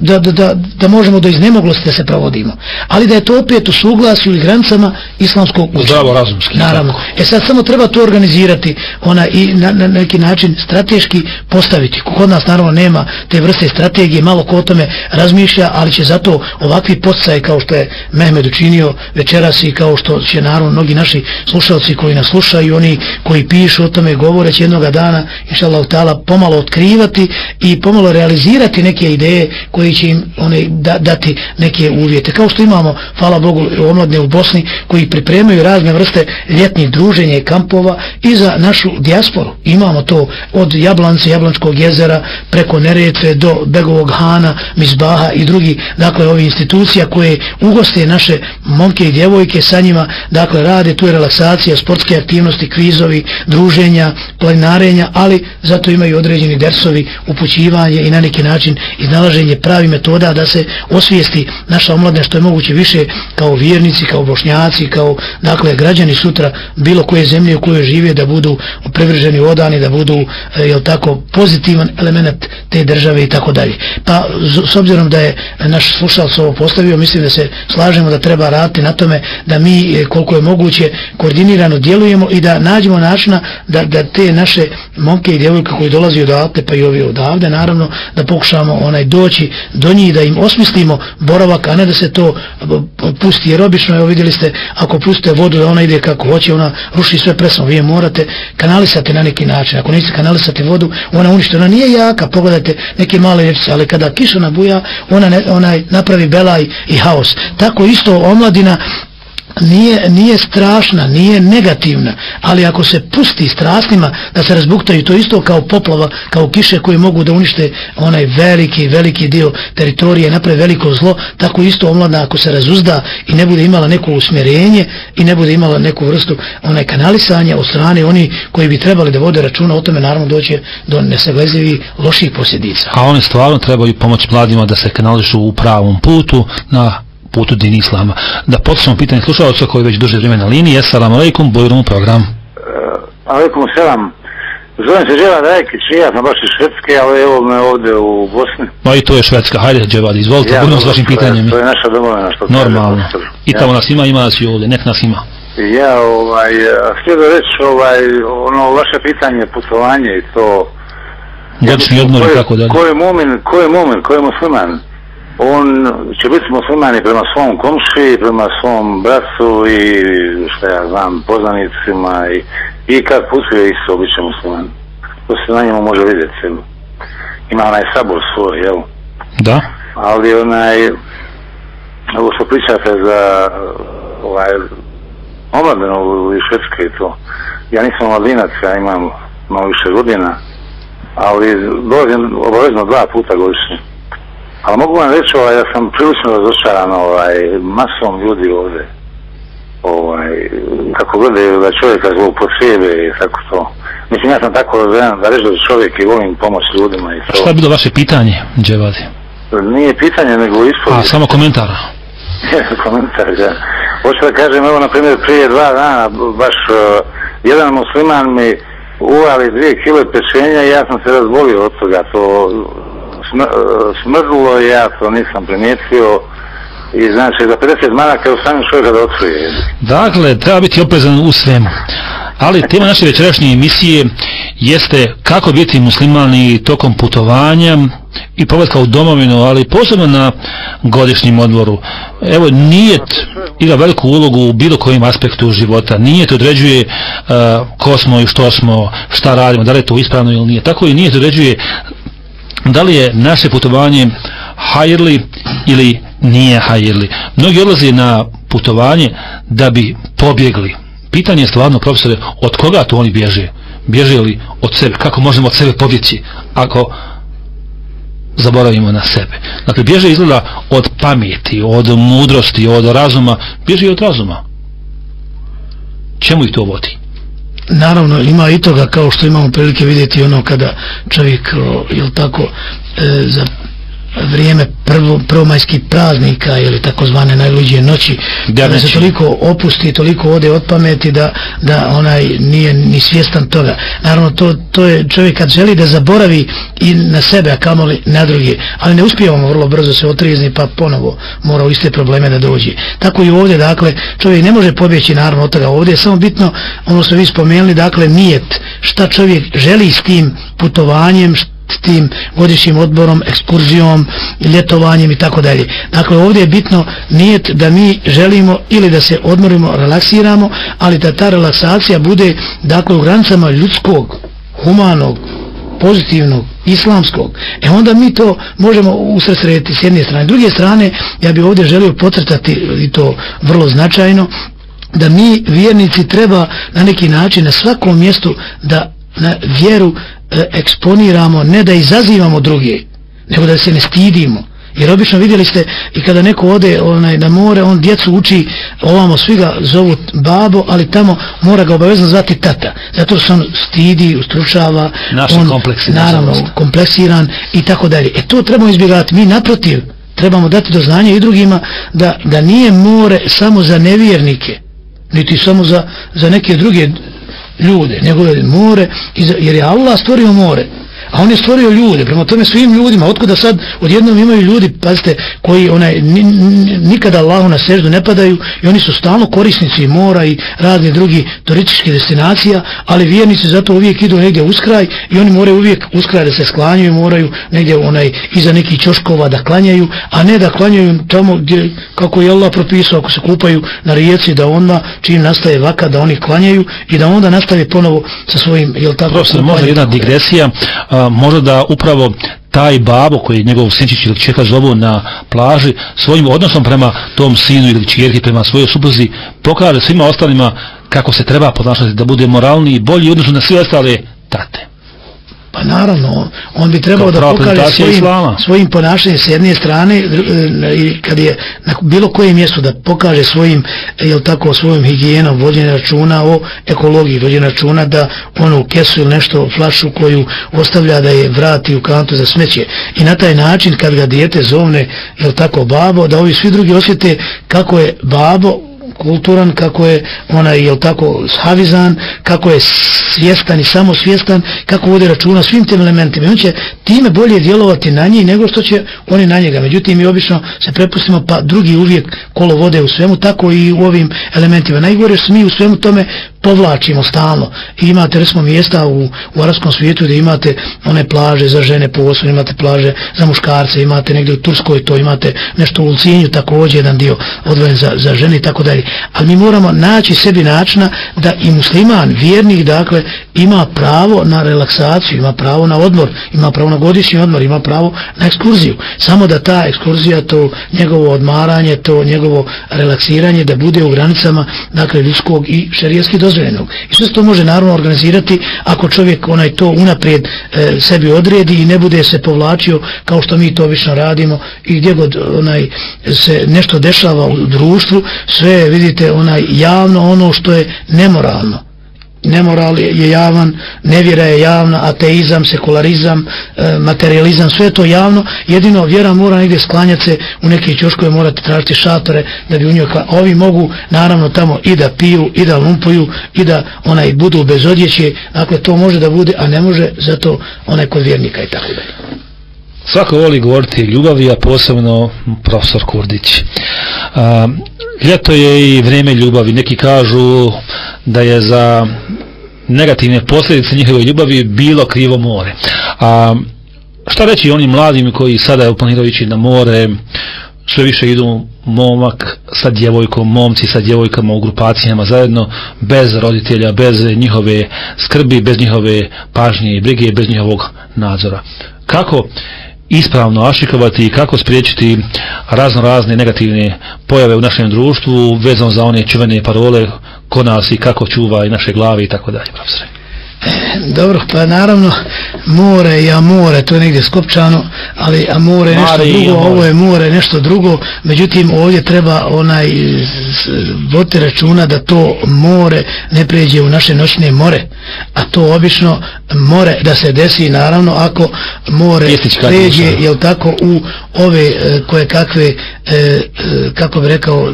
da, da, da, da možemo do iznemoglosti da se provodimo. Ali da je to opet u suglasju ili granicama islamskog učenja. Zdravo razumski. Naravno. E sad samo treba to organizirati ona i na, na neki način strateški postaviti. Kod nas naravno nema te vrste strategije, malo ko o tome razmišlja, ali će zato ovakvi postaje kao što je Mehmed učinio večeras i kao što će naravno mnogi naši slušalci koji nas slušaju, oni koji pišu o tome, govoreći jednoga dana, inša Allah, pomalo otkrivati i pomalo realizirati neke ideje koje koji će im one, da, dati neke uvjete. Kao što imamo, hvala Bogu, omladne u Bosni koji pripremaju razne vrste ljetnih druženja i kampova i za našu dijasporu. Imamo to od Jablance, Jablančkog jezera, preko Neretve do Begovog Hana, Mizbaha i drugi, dakle, ovi institucija koje ugoste naše momke i djevojke sa njima, dakle, rade, tu je relaksacija, sportske aktivnosti, kvizovi, druženja, planinarenja, ali zato imaju određeni dersovi, upućivanje i na neki način iznalaženje pravi pravi metoda da se osvijesti naša omladina što je moguće više kao vjernici, kao bošnjaci, kao dakle građani sutra bilo koje zemlje u kojoj žive da budu privrženi odani, da budu e, jel tako pozitivan element te države i tako dalje. Pa s obzirom da je naš slušalac ovo postavio, mislim da se slažemo da treba raditi na tome da mi e, koliko je moguće koordinirano djelujemo i da nađemo načina da, da te naše momke i djevojke koji dolazi odavde pa i ovi odavde naravno da pokušamo onaj doći do njih da im osmislimo boravak, a ne da se to pusti, jer obično, evo vidjeli ste, ako pustite vodu da ona ide kako hoće, ona ruši sve presno, vi je morate kanalisati na neki način, ako nećete kanalisati vodu, ona unište, ona nije jaka, pogledajte neke male rječice, ali kada kiša nabuja, ona, ne, ona napravi belaj i haos. Tako isto omladina, nije, nije strašna, nije negativna, ali ako se pusti strastima da se razbuktaju, to isto kao poplava, kao kiše koje mogu da unište onaj veliki, veliki dio teritorije, napravi veliko zlo, tako isto omladna ako se razuzda i ne bude imala neko usmjerenje i ne bude imala neku vrstu onaj kanalisanja od strane oni koji bi trebali da vode računa, o tome naravno doće do nesaglezivi loših posljedica. A one stvarno trebaju pomoć mladima da se kanališu u pravom putu na putu din islama. Da potišemo pitanje slušalca koji već duže vrijeme na liniji. Assalamu alaikum, bojrum program. Uh, alaikum selam. Zovem se Dževad Rajkić, ja sam baš iz Švedske, ali evo me ovdje u Bosni. No i to je Švedska, hajde Dževad, izvolite, Ja, budemo s vašim pitanjem. To je naša domovina što kaže Normalno. I tamo Ja. nas ima, ima nas i ovdje, nek nas ima. Ja, ovaj, eh, htio da reći, ovaj, ono, vaše pitanje, putovanje i to... Godišnji odmor i tako dalje. Ko je mumin, ko je mumin, ko je musliman? On će biti musliman i prema svom komši, i prema svom bracu i šta ja znam, poznanicima i, i kad putuje isto će musliman. To se na njemu može vidjeti. jel? Ima onaj sabor svoj, jel? Da? ali onaj ovo što pričate za ovaj omladinu u Švedskoj i to ja nisam omladinac, ja imam malo više godina ali dolazim obavezno dva puta godišnje ali mogu vam reći ovaj, da sam prilično razočaran ovaj, masom ljudi ovdje ovaj, kako gledaju da čovjeka zloupotrijebe i tako to mislim ja sam tako razvejan da reći da čovjek i volim pomoć ljudima i to Šta je bilo vaše pitanje, Dževadi? nije pitanje nego ispovijed A, samo komentar. komentar, da. Hoću da kažem, evo, na primjer, prije dva dana, baš uh, jedan musliman mi uvali dvije kile pečenja i ja sam se razbolio od toga, to smr, uh, e, smrdilo ja to nisam primijetio i znači za 50 maraka je usamim čovjeka da otkrije. Dakle, treba biti oprezan u svemu. Ali tema naše večerašnje emisije jeste kako biti muslimani tokom putovanja i povratka u domovinu, ali posebno na godišnjem odmoru. Evo, nijet igra veliku ulogu u bilo kojem aspektu života. Nijet određuje uh, ko smo i što smo, šta radimo, da li je to ispravno ili nije. Tako i nijet određuje da li je naše putovanje hajrli ili nije hajrli. Mnogi odlaze na putovanje da bi pobjegli. Pitanje je stvarno, profesore, od koga to oni bježe? Bježe li od sebe? Kako možemo od sebe pobjeći ako zaboravimo na sebe? Dakle, bježe izgleda od pameti, od mudrosti, od razuma. Bježe i od razuma. Čemu ih to vodi? Naravno, ima i toga kao što imamo prilike vidjeti ono kada čovjek, jel tako, e, za vrijeme prvo, prvomajskih praznika ili takozvane najluđe noći Da, se toliko opusti, toliko ode od pameti da, da onaj nije ni svjestan toga. Naravno, to, to je čovjek kad želi da zaboravi i na sebe, a kamoli na druge, ali ne uspijevamo vrlo brzo se otrijezni pa ponovo mora u iste probleme da dođe. Tako i ovdje, dakle, čovjek ne može pobjeći naravno od toga. Ovdje je samo bitno, ono što vi spomenuli, dakle, nijet, šta čovjek želi s tim putovanjem, s tim godišnjim odborom, ekskurzijom, ljetovanjem i tako dalje. Dakle, ovdje je bitno nijet da mi želimo ili da se odmorimo, relaksiramo, ali da ta relaksacija bude, dakle, u granicama ljudskog, humanog, pozitivnog, islamskog, e onda mi to možemo usredsrediti s jedne strane. S druge strane, ja bih ovdje želio potretati i to vrlo značajno, da mi vjernici treba na neki način na svakom mjestu da na vjeru eksponiramo, ne da izazivamo druge, nego da se ne stidimo. Jer obično vidjeli ste i kada neko ode onaj, na more, on djecu uči, ovamo svi ga zovu babo, ali tamo mora ga obavezno zvati tata. Zato što se on stidi, ustručava, Naši on, kompleksi, naravno, kompleksiran i tako dalje. E to trebamo izbjegati. Mi naprotiv trebamo dati do znanja i drugima da, da nije more samo za nevjernike, niti samo za, za neke druge ljude, nego je more, i jer je Allah stvorio more, a on je stvorio ljude, prema tome svim ljudima, otkuda sad odjednom imaju ljudi, pazite, koji onaj, nikada Allahu na seždu ne padaju i oni su stalno korisnici mora i razni drugi turističke destinacija, ali vjernici zato uvijek idu negdje uskraj i oni moraju uvijek uskraj da se sklanjaju, moraju negdje onaj iza nekih čoškova da klanjaju, a ne da klanjaju tamo gdje, kako je Allah propisao, ako se kupaju na rijeci, da onda čim nastaje vaka, da oni klanjaju i da onda nastave ponovo sa svojim, jel tako? Profesor, možda jedna digresija, a, možda da upravo taj babo koji je njegov sinčić ili čeka zovu na plaži svojim odnosom prema tom sinu ili čerki prema svojoj supruzi pokaže svima ostalima kako se treba ponašati da bude moralni i bolji odnosno na sve ostale tate. Pa naravno, on bi trebao da pokaže svojim, islama. svojim ponašanjem s jedne strane e, i kad je na bilo kojem mjestu da pokaže svojim, jel tako, svojim higijenom vođenje računa o ekologiji, vođenje računa da ono u kesu ili nešto flašu koju ostavlja da je vrati u kantu za smeće. I na taj način kad ga dijete zovne, jel tako, babo, da ovi svi drugi osjete kako je babo kulturan, kako je onaj, jel tako, havizan, kako je svjestan i samosvjestan, kako vode računa svim tim elementima. I on će time bolje djelovati na njih nego što će oni na njega. Međutim, mi obično se prepustimo, pa drugi uvijek kolo vode u svemu, tako i u ovim elementima. Najgore što mi u svemu tome povlačimo stalno. I imate, recimo, mjesta u, u arabskom svijetu gdje imate one plaže za žene posebno, imate plaže za muškarce, imate negdje u Turskoj to, imate nešto u Ulcinju, također jedan dio odvojen za, za žene i tako dalje. Ali mi moramo naći sebi načina da i musliman, vjernik, dakle, ima pravo na relaksaciju, ima pravo na odmor, ima pravo na godišnji odmor, ima pravo na ekskurziju. Samo da ta ekskurzija, to njegovo odmaranje, to njegovo relaksiranje, da bude u granicama, dakle, ljudskog i šerijetski dozvoljenog. I sve se to može naravno organizirati ako čovjek onaj to unaprijed e, sebi odredi i ne bude se povlačio kao što mi to obično radimo i gdje god onaj se nešto dešava u društvu, sve vidite onaj javno ono što je nemoralno nemoral je javan, nevjera je javna, ateizam, sekularizam, e, materializam, sve je to javno, jedino vjera mora negdje sklanjati se u neke čuškove, morate tražiti šatore da bi u njoj, kla- ovi mogu naravno tamo i da piju, i da lumpuju, i da onaj budu bez odjeće, dakle to može da bude, a ne može zato onaj kod vjernika i tako dalje. Svako voli govoriti ljubavi, a posebno profesor Kurdić. A, ljeto je i vrijeme ljubavi. Neki kažu da je za negativne posljedice njihove ljubavi bilo krivo more. A, šta reći onim mladim koji sada planiraju ići na more, sve više idu momak sa djevojkom, momci sa djevojkama u grupacijama zajedno, bez roditelja, bez njihove skrbi, bez njihove pažnje i brige, bez njihovog nadzora. Kako ispravno ašikovati i kako spriječiti razno razne negativne pojave u našem društvu vezano za one čuvene parole ko nas i kako čuva i naše glave i tako dalje, profesore. Dobro, pa naravno more i amore, to je negdje skopčano, ali amore je nešto Mare i drugo, amore. ovo je more nešto drugo, međutim ovdje treba onaj voditi računa da to more ne pređe u naše noćne more, a to obično more da se desi naravno ako more pređe, duša. jel tako, u ove e, koje kakve, e, e, kako bi rekao,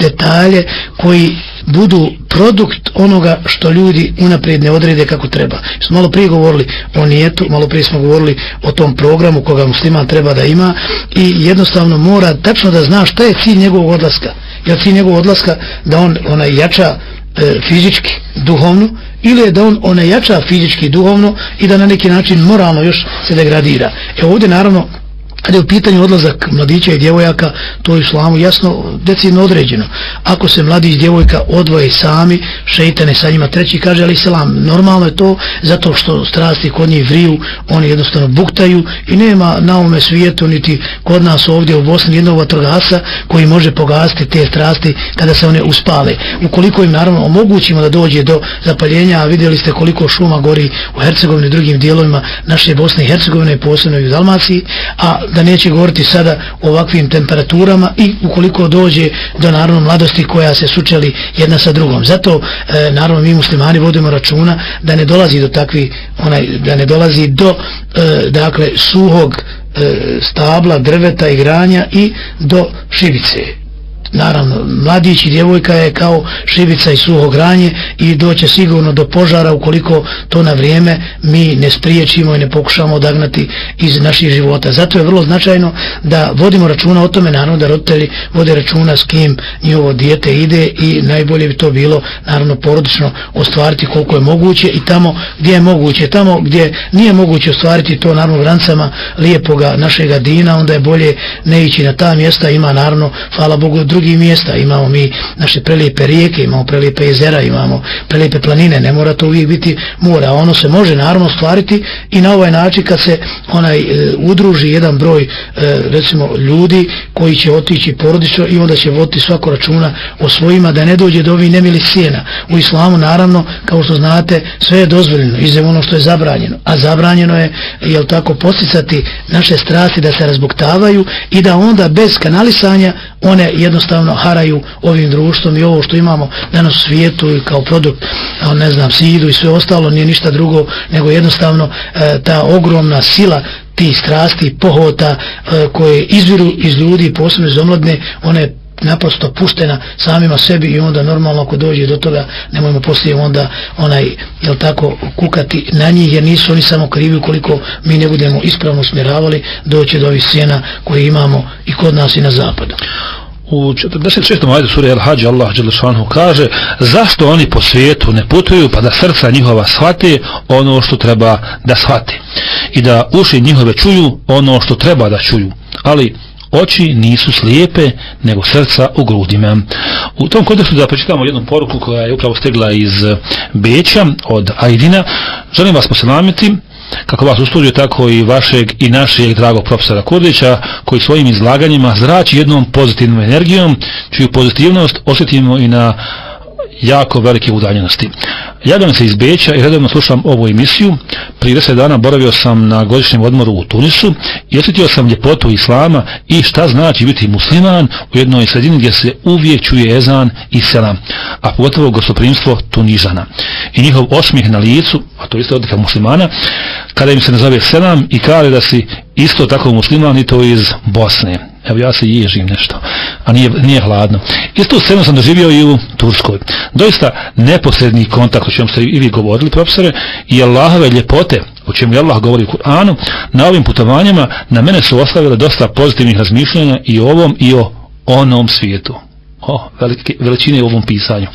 detalje koji budu produkt onoga što ljudi unaprijed ne odrede kako treba. Smo malo prije govorili o nijetu, malo prije smo govorili o tom programu koga musliman treba da ima i jednostavno mora tačno da zna šta je cilj njegovog odlaska. Je li cilj njegovog odlaska da on onaj jača e, fizički, duhovno ili je da on one jača fizički duhovno i da na neki način moralno još se degradira. E ovdje naravno Kada je u pitanju odlazak mladića i djevojaka, to je u islamu jasno decidno određeno. Ako se mladić i djevojka odvoje sami, šeitane sa njima treći kaže, ali selam, normalno je to zato što strasti kod njih vriju, oni jednostavno buktaju i nema na ovome svijetu niti kod nas ovdje u Bosni jednog vatrogasa koji može pogasti te strasti kada se one uspale. Ukoliko im naravno omogućimo da dođe do zapaljenja, a vidjeli ste koliko šuma gori u Hercegovini i drugim dijelovima naše Bosne i Hercegovine, posebno i u Dalmaciji, a da neće govoriti sada o ovakvim temperaturama i ukoliko dođe do naravno mladosti koja se sučeli jedna sa drugom. Zato e, naravno mi muslimani vodimo računa da ne dolazi do takvi onaj da ne dolazi do e, dakle suhog e, stabla, drveta i granja i do šibice naravno, mladić i djevojka je kao šibica i suho granje i doće sigurno do požara ukoliko to na vrijeme mi ne spriječimo i ne pokušamo odagnati iz naših života. Zato je vrlo značajno da vodimo računa o tome, naravno da roditelji vode računa s kim njihovo dijete ide i najbolje bi to bilo naravno porodično ostvariti koliko je moguće i tamo gdje je moguće, tamo gdje nije moguće ostvariti to naravno grancama granicama lijepoga našega dina, onda je bolje ne ići na ta mjesta, ima naravno, hvala Bogu, drugi drugih mjesta, imamo mi naše prelijepe rijeke, imamo prelijepe jezera, imamo prelijepe planine, ne mora to uvijek biti mora, ono se može naravno stvariti i na ovaj način kad se onaj e, udruži jedan broj e, recimo ljudi koji će otići porodično i onda će voditi svako računa o svojima da ne dođe do ovih nemili sjena. U islamu naravno, kao što znate, sve je dozvoljeno, izem ono što je zabranjeno, a zabranjeno je, jel tako, posticati naše strasti da se razbuktavaju i da onda bez kanalisanja one jednostavno haraju ovim društvom i ovo što imamo danas u svijetu i kao produkt, ne znam, sidu i sve ostalo nije ništa drugo nego jednostavno e, ta ogromna sila ti strasti, pohota e, koje izviru iz ljudi, posebno iz omladne, one naprosto puštena samima sebi i onda normalno ako dođe do toga nemojmo poslije onda onaj jel tako kukati na njih jer nisu oni samo krivi koliko mi ne budemo ispravno smjeravali doće do ovih sjena koje imamo i kod nas i na zapadu u 46. ajde suri El Hadži Allah Đelešanhu kaže zašto oni po svijetu ne putuju pa da srca njihova shvate ono što treba da shvate i da uši njihove čuju ono što treba da čuju ali oči nisu slijepe, nego srca u grudima. U tom kontekstu da pročitamo jednu poruku koja je upravo stegla iz Beća od Ajdina, želim vas poselamiti kako vas ustudio tako i vašeg i našeg dragog profesora Kurdića koji svojim izlaganjima zrači jednom pozitivnom energijom čiju pozitivnost osjetimo i na jako velike udaljenosti. Javljam se iz Beća i redovno slušam ovu emisiju. Prije 10 dana boravio sam na godišnjem odmoru u Tunisu i osjetio sam ljepotu Islama i šta znači biti musliman u jednoj sredini gdje se uvijek čuje ezan i selam, a pogotovo gostoprimstvo Tunižana. I njihov osmijeh na licu, a to isto odlika muslimana, kada im se nazove selam i kaže da si isto tako musliman i to iz Bosne evo ja se ježim nešto, a nije, nije hladno. Isto scenu sam doživio i u Turskoj. Doista neposredni kontakt, o čemu ste i vi govorili, profesore, i Allahove ljepote, o čemu je Allah govori u Kur'anu, na ovim putovanjima na mene su ostavile dosta pozitivnih razmišljanja i o ovom i o onom svijetu o velike, veličine u ovom pisanju.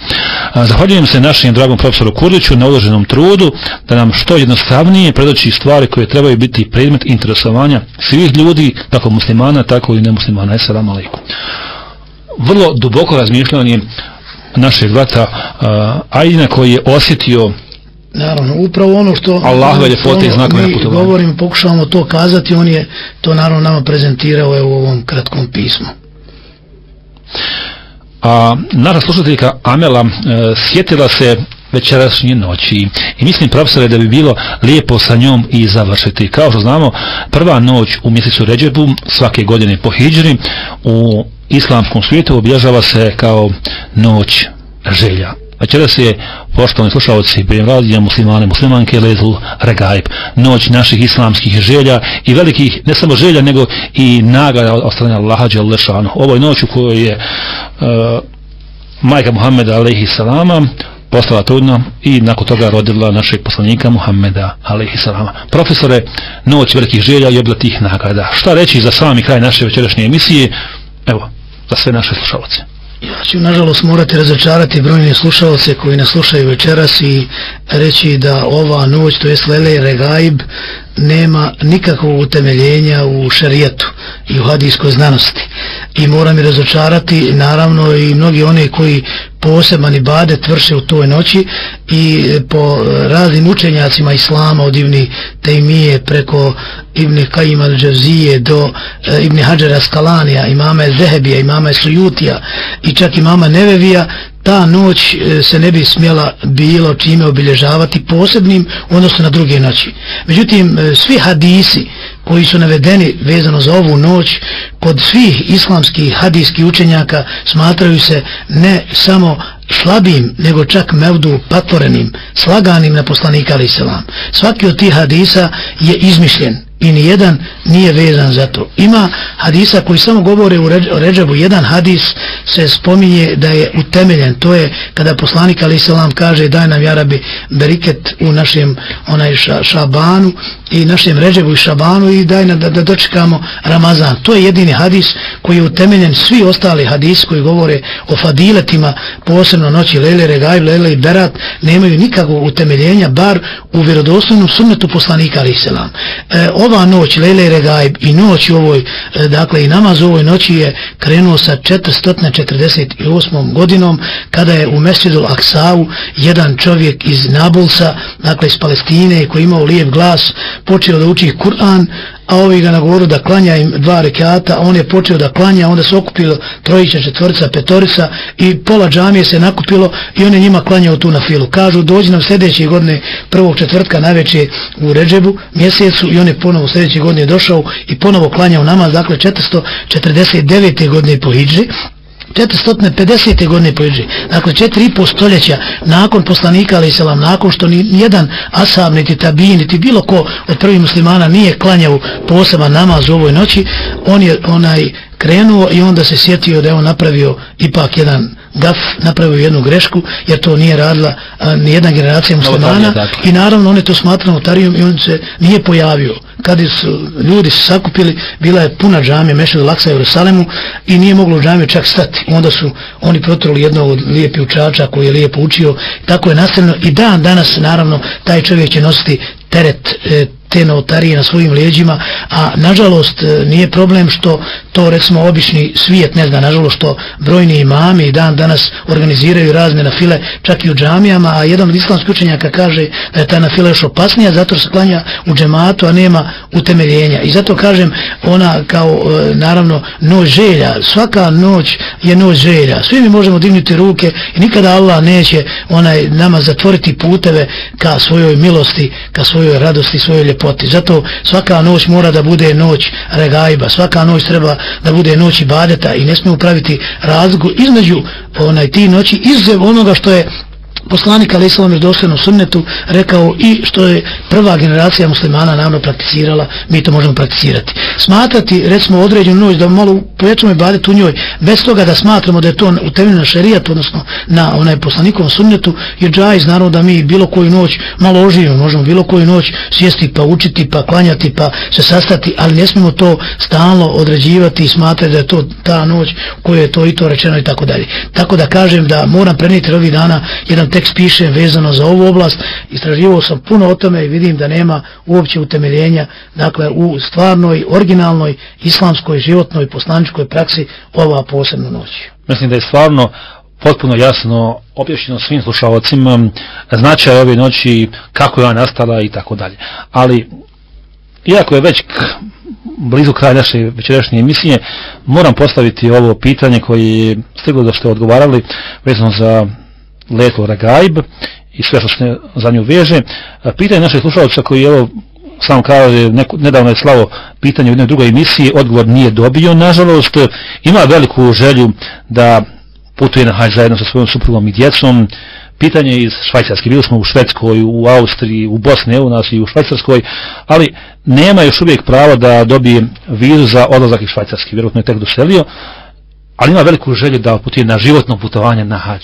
Zahvaljujem se našem dragom profesoru Kurliću na uloženom trudu da nam što jednostavnije predoći stvari koje trebaju biti predmet interesovanja svih ljudi, tako muslimana, tako i nemuslimana. Assalamu alaikum. Vrlo duboko razmišljanje našeg vrata uh, Ajdina koji je osjetio Naravno, upravo ono što Allah velje pote i znakove mi govorimo, pokušavamo to kazati, on je to naravno nama prezentirao u ovom kratkom pismu. A naša slušateljka Amela e, sjetila se večerašnje noći i mislim profesore da bi bilo lijepo sa njom i završiti. Kao što znamo, prva noć u mjesecu Ređebu svake godine po Hidžri u islamskom svijetu obježava se kao noć želja. Večeras je, poštovani slušalci, prijem radija muslimane, muslimanke, lezu Regaib, noć naših islamskih želja i velikih, ne samo želja, nego i nagrada od strane Allaha Đelešanu. Ovo je noć u kojoj je uh, majka Muhammeda alaihi salama postala trudna i nakon toga rodila našeg poslanika Muhammeda alaihi salama. Profesore, noć velikih želja i oblatih nagrada. Šta reći za sami kraj naše večerašnje emisije? Evo, za sve naše slušalce. Ću nažalost morati razočarati brojne slušalce koji nas slušaju večeras i reći da ova noć, to je Lele Regaib, nema nikakvog utemeljenja u šarijetu i u hadijskoj znanosti. I moram i razočarati naravno i mnogi one koji poseban i bade tvrše u toj noći i po raznim učenjacima Islama od Ibni Tejmije preko Ibni Kajima al-đavzije do e, Ibni Hadžara Skalanija, imama Zehebija, imama Sujutija i čak imama Nevevija ta noć e, se ne bi smjela bilo čime obilježavati posebnim odnosno na druge noći. Međutim, e, svi hadisi koji su navedeni vezano za ovu noć kod svih islamskih hadijskih učenjaka smatraju se ne samo slabim, nego čak mevdu patvorenim, slaganim na poslanika ali selam. Svaki od tih hadisa je izmišljen i ni jedan nije vezan za to. Ima hadisa koji samo govore u Ređabu, jedan hadis se spominje da je utemeljen, to je kada poslanik ali selam kaže daj nam jarabi beriket u našem onaj ša, šabanu i našem Ređabu i šabanu i daj nam da, da dočekamo Ramazan. To je jedini hadis koji je utemeljen, svi ostali hadis koji govore o fadiletima posebno noći Lele Regaj, Lele i Berat nemaju nikakvog utemeljenja bar u vjerodoslovnom sunnetu poslanika ali selam. E, ova noć Lele Regaib i noć ovoj e, dakle i namaz ovoj noći je krenuo sa 448. godinom kada je u Mesjidul Aksavu jedan čovjek iz Nabulsa dakle iz Palestine koji imao lijep glas počeo da uči Kur'an a ovi ga nagovoru da klanja im dva rekata, on je počeo da klanja, onda se okupilo trojića, četvrca, petorica i pola džamije se nakupilo i on je njima klanjao tu na filu. Kažu, dođi nam sljedeće godine prvog četvrtka najveće u Ređebu mjesecu i on je ponovo sljedeće godine došao i ponovo klanjao namaz, dakle 449. godine po Hidži, 450. godine pojeđe, dakle četiri i po stoljeća nakon poslanika ali selam, nakon što ni jedan asab, niti tabin, niti bilo ko od prvih muslimana nije klanjao poseban namaz u ovoj noći, on je onaj krenuo i onda se sjetio da je on napravio ipak jedan gaf, napravio jednu grešku, jer to nije radila ni jedna generacija muslimana i naravno on je to smatrao tarijom i on se nije pojavio kad su ljudi se sakupili, bila je puna džamija Mešad Laksa u Jerusalemu i nije moglo u džamiju čak stati. Onda su oni protrali jednog od lijepih učača koji je lijepo učio. Tako je nastavljeno i dan danas naravno taj čovjek će nositi teret e, te notarije na svojim leđima, a nažalost e, nije problem što to recimo obični svijet ne zna, nažalost što brojni imami dan danas organiziraju razne nafile čak i u džamijama, a jedan od islamskih učenjaka kaže da je ta nafila još opasnija zato se klanja u džematu, a nema utemeljenja. I zato kažem ona kao e, naravno noć želja, svaka noć je noć želja. Svi mi možemo dignuti ruke i nikada Allah neće onaj nama zatvoriti puteve ka svojoj milosti, ka svojoj radosti, svojoj ljepoti. Zato svaka noć mora da bude noć regajba, svaka noć treba da bude noć ibadeta i ne smijemo praviti razliku između onaj ti noći izuzev onoga što je poslanik Ali Islam je dosljedno sunnetu rekao i što je prva generacija muslimana namno prakticirala, mi to možemo prakticirati. Smatrati, recimo, određenu noć da malo povećamo i badet u njoj, bez toga da smatramo da je to u temelju na šerijat, odnosno na onaj poslanikovom sunnetu, je džajz, naravno da mi bilo koju noć malo oživimo, možemo bilo koju noć sjesti pa učiti, pa klanjati, pa se sastati, ali ne smijemo to stalno određivati i smatrati da je to ta noć koja je to i to rečeno i tako dalje. Tako da kažem da moram preniti ovih dana jedan tekst piše vezano za ovu oblast, istraživao sam puno o tome i vidim da nema uopće utemeljenja, dakle u stvarnoj, originalnoj, islamskoj, životnoj, poslaničkoj praksi ova posebna noć. Mislim da je stvarno potpuno jasno objašnjeno svim slušalcima značaj ove noći, kako je ona nastala i tako dalje. Ali, iako je već blizu kraja naše večerašnje emisije, moram postaviti ovo pitanje koje je stiglo da ste odgovarali vezano za Leklo Ragaib i sve što se za nju veže. Pitanje naših slušalaca koji je ovo sam kaže, neko, nedavno je slavo pitanje u jednoj drugoj emisiji, odgovor nije dobio, nažalost, e, ima veliku želju da putuje na hađ zajedno sa svojom suprugom i djecom, pitanje iz Švajcarske, bili smo u Švedskoj, u Austriji, u Bosni, u nas i u Švajcarskoj, ali nema još uvijek pravo da dobije vizu za odlazak iz Švajcarske, vjerojatno je tek doselio, ali ima veliku želju da putuje na životno putovanje na hađ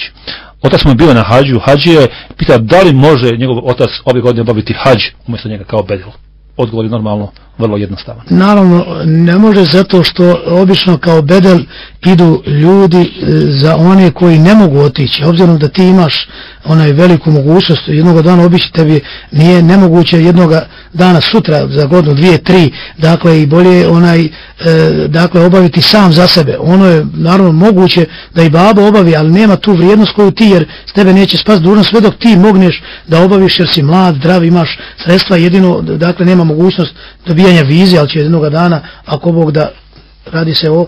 otac mu je bio na hađu, hađi je pita da li može njegov otac ove godine obaviti hađ umjesto njega kao bedel. Odgovor je normalno vrlo jednostavan. Naravno, ne može zato što obično kao bedel idu ljudi e, za one koji ne mogu otići. Obzirom da ti imaš onaj veliku mogućnost, jednog dana obići tebi nije nemoguće jednog dana sutra za godinu, dvije, tri, dakle i bolje onaj, e, dakle obaviti sam za sebe. Ono je naravno moguće da i baba obavi, ali nema tu vrijednost koju ti jer s tebe neće spas dužno sve dok ti mogneš da obaviš jer si mlad, zdrav, imaš sredstva, jedino, dakle nema mogućnost dobijanja vize, ali će jednog dana, ako Bog da radi se o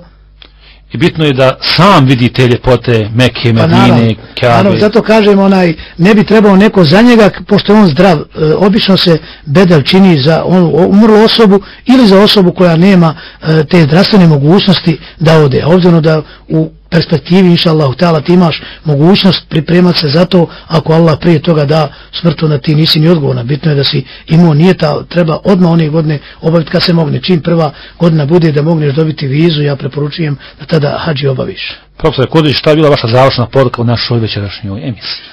I bitno je da sam vidi te ljepote Mekke, pa Medine, Kjabe. Zato kažem, onaj, ne bi trebao neko za njega, pošto je on zdrav. E, obično se bedel čini za onu umrlu osobu ili za osobu koja nema e, te zdravstvene mogućnosti da ode. A obzirom da u perspektivi, inša Allah, tala, ti imaš mogućnost pripremati se za to, ako Allah prije toga da smrtu na ti nisi ni odgovorna. Bitno je da si imao, nije ta, treba odmah one godine obaviti kad se mogne. Čim prva godina bude da mogneš dobiti vizu, ja preporučujem da tada hađi obaviš. Profesor Kodić, šta je bila vaša završna poruka u našoj večerašnjoj emisiji?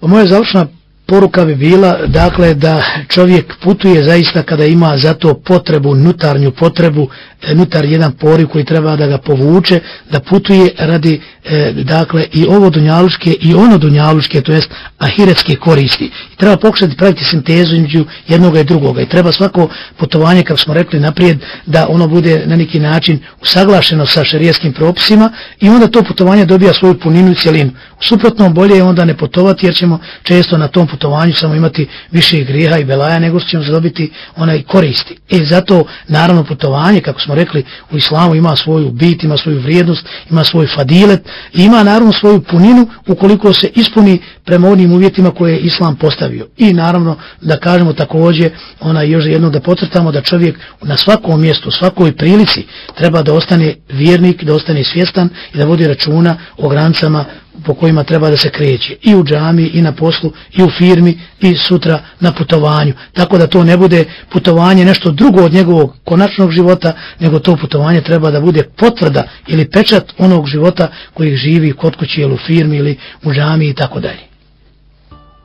Moja završna poruka bi bila dakle da čovjek putuje zaista kada ima za to potrebu, nutarnju potrebu, e, nutar jedan poriv koji treba da ga povuče, da putuje radi e, dakle i ovo dunjaluške i ono dunjaluške, to jest ahiretske koristi. I treba pokušati praviti sintezu između jednog i drugoga i treba svako putovanje, kako smo rekli naprijed, da ono bude na neki način usaglašeno sa šerijskim propisima i onda to putovanje dobija svoju puninu i cijelinu. U suprotnom bolje je onda ne putovati jer ćemo često na tom putovanju samo imati više grijeha i belaja nego što ćemo zadobiti onaj koristi. E zato naravno putovanje, kako smo rekli, u islamu ima svoju bit, ima svoju vrijednost, ima svoj fadilet i ima naravno svoju puninu ukoliko se ispuni prema onim uvjetima koje je islam postavio. I naravno da kažemo također, ona još jedno da potrtamo da čovjek na svakom mjestu, svakoj prilici treba da ostane vjernik, da ostane svjestan i da vodi računa o granicama po kojima treba da se kreće. I u džami i na poslu i u firmi i sutra na putovanju. Tako da to ne bude putovanje nešto drugo od njegovog konačnog života nego to putovanje treba da bude potvrda ili pečat onog života koji živi kod kuće ili u firmi ili u džami i tako dalje.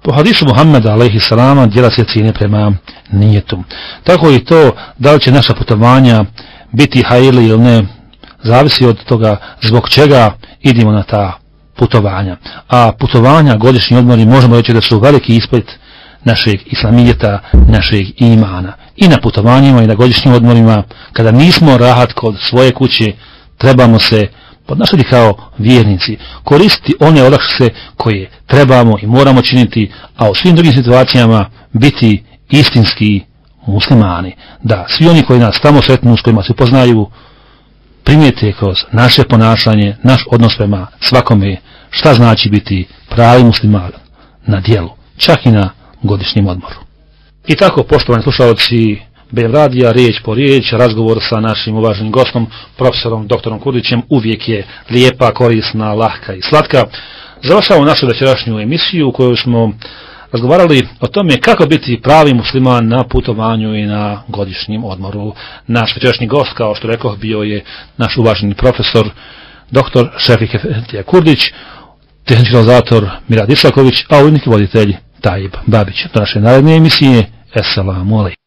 Po hadisu Muhammeda alaihi salama djela se cijene prema nijetu. Tako i to da li će naša putovanja biti hajili ili ne, zavisi od toga zbog čega idemo na ta putovanja. A putovanja, godišnji odmori, možemo reći da su veliki ispred našeg islamijeta, našeg imana. I na putovanjima i na godišnjim odmorima, kada nismo rahat kod svoje kuće, trebamo se podnašati kao vjernici, koristiti one olakšice koje trebamo i moramo činiti, a u svim drugim situacijama biti istinski muslimani. Da, svi oni koji nas tamo sretnu, s kojima se poznaju, primijete kroz naše ponašanje, naš odnos prema svakome, šta znači biti pravi musliman na dijelu, čak i na godišnjem odmoru. I tako, poštovani slušalci, BM Radija, riječ po riječ, razgovor sa našim uvaženim gostom, profesorom doktorom Kurdićem, uvijek je lijepa, korisna, lahka i slatka. Završavamo našu večerašnju emisiju u kojoj smo razgovarali o tome kako biti pravi musliman na putovanju i na godišnjem odmoru. Naš večerašnji gost, kao što rekao, bio je naš uvaženi profesor, doktor Šefik Efetija Kurdić, tehnički realizator Mirad Išaković, a ujednik voditelj Tajib Babić. Do naše naredne emisije, Esselamu alaikum.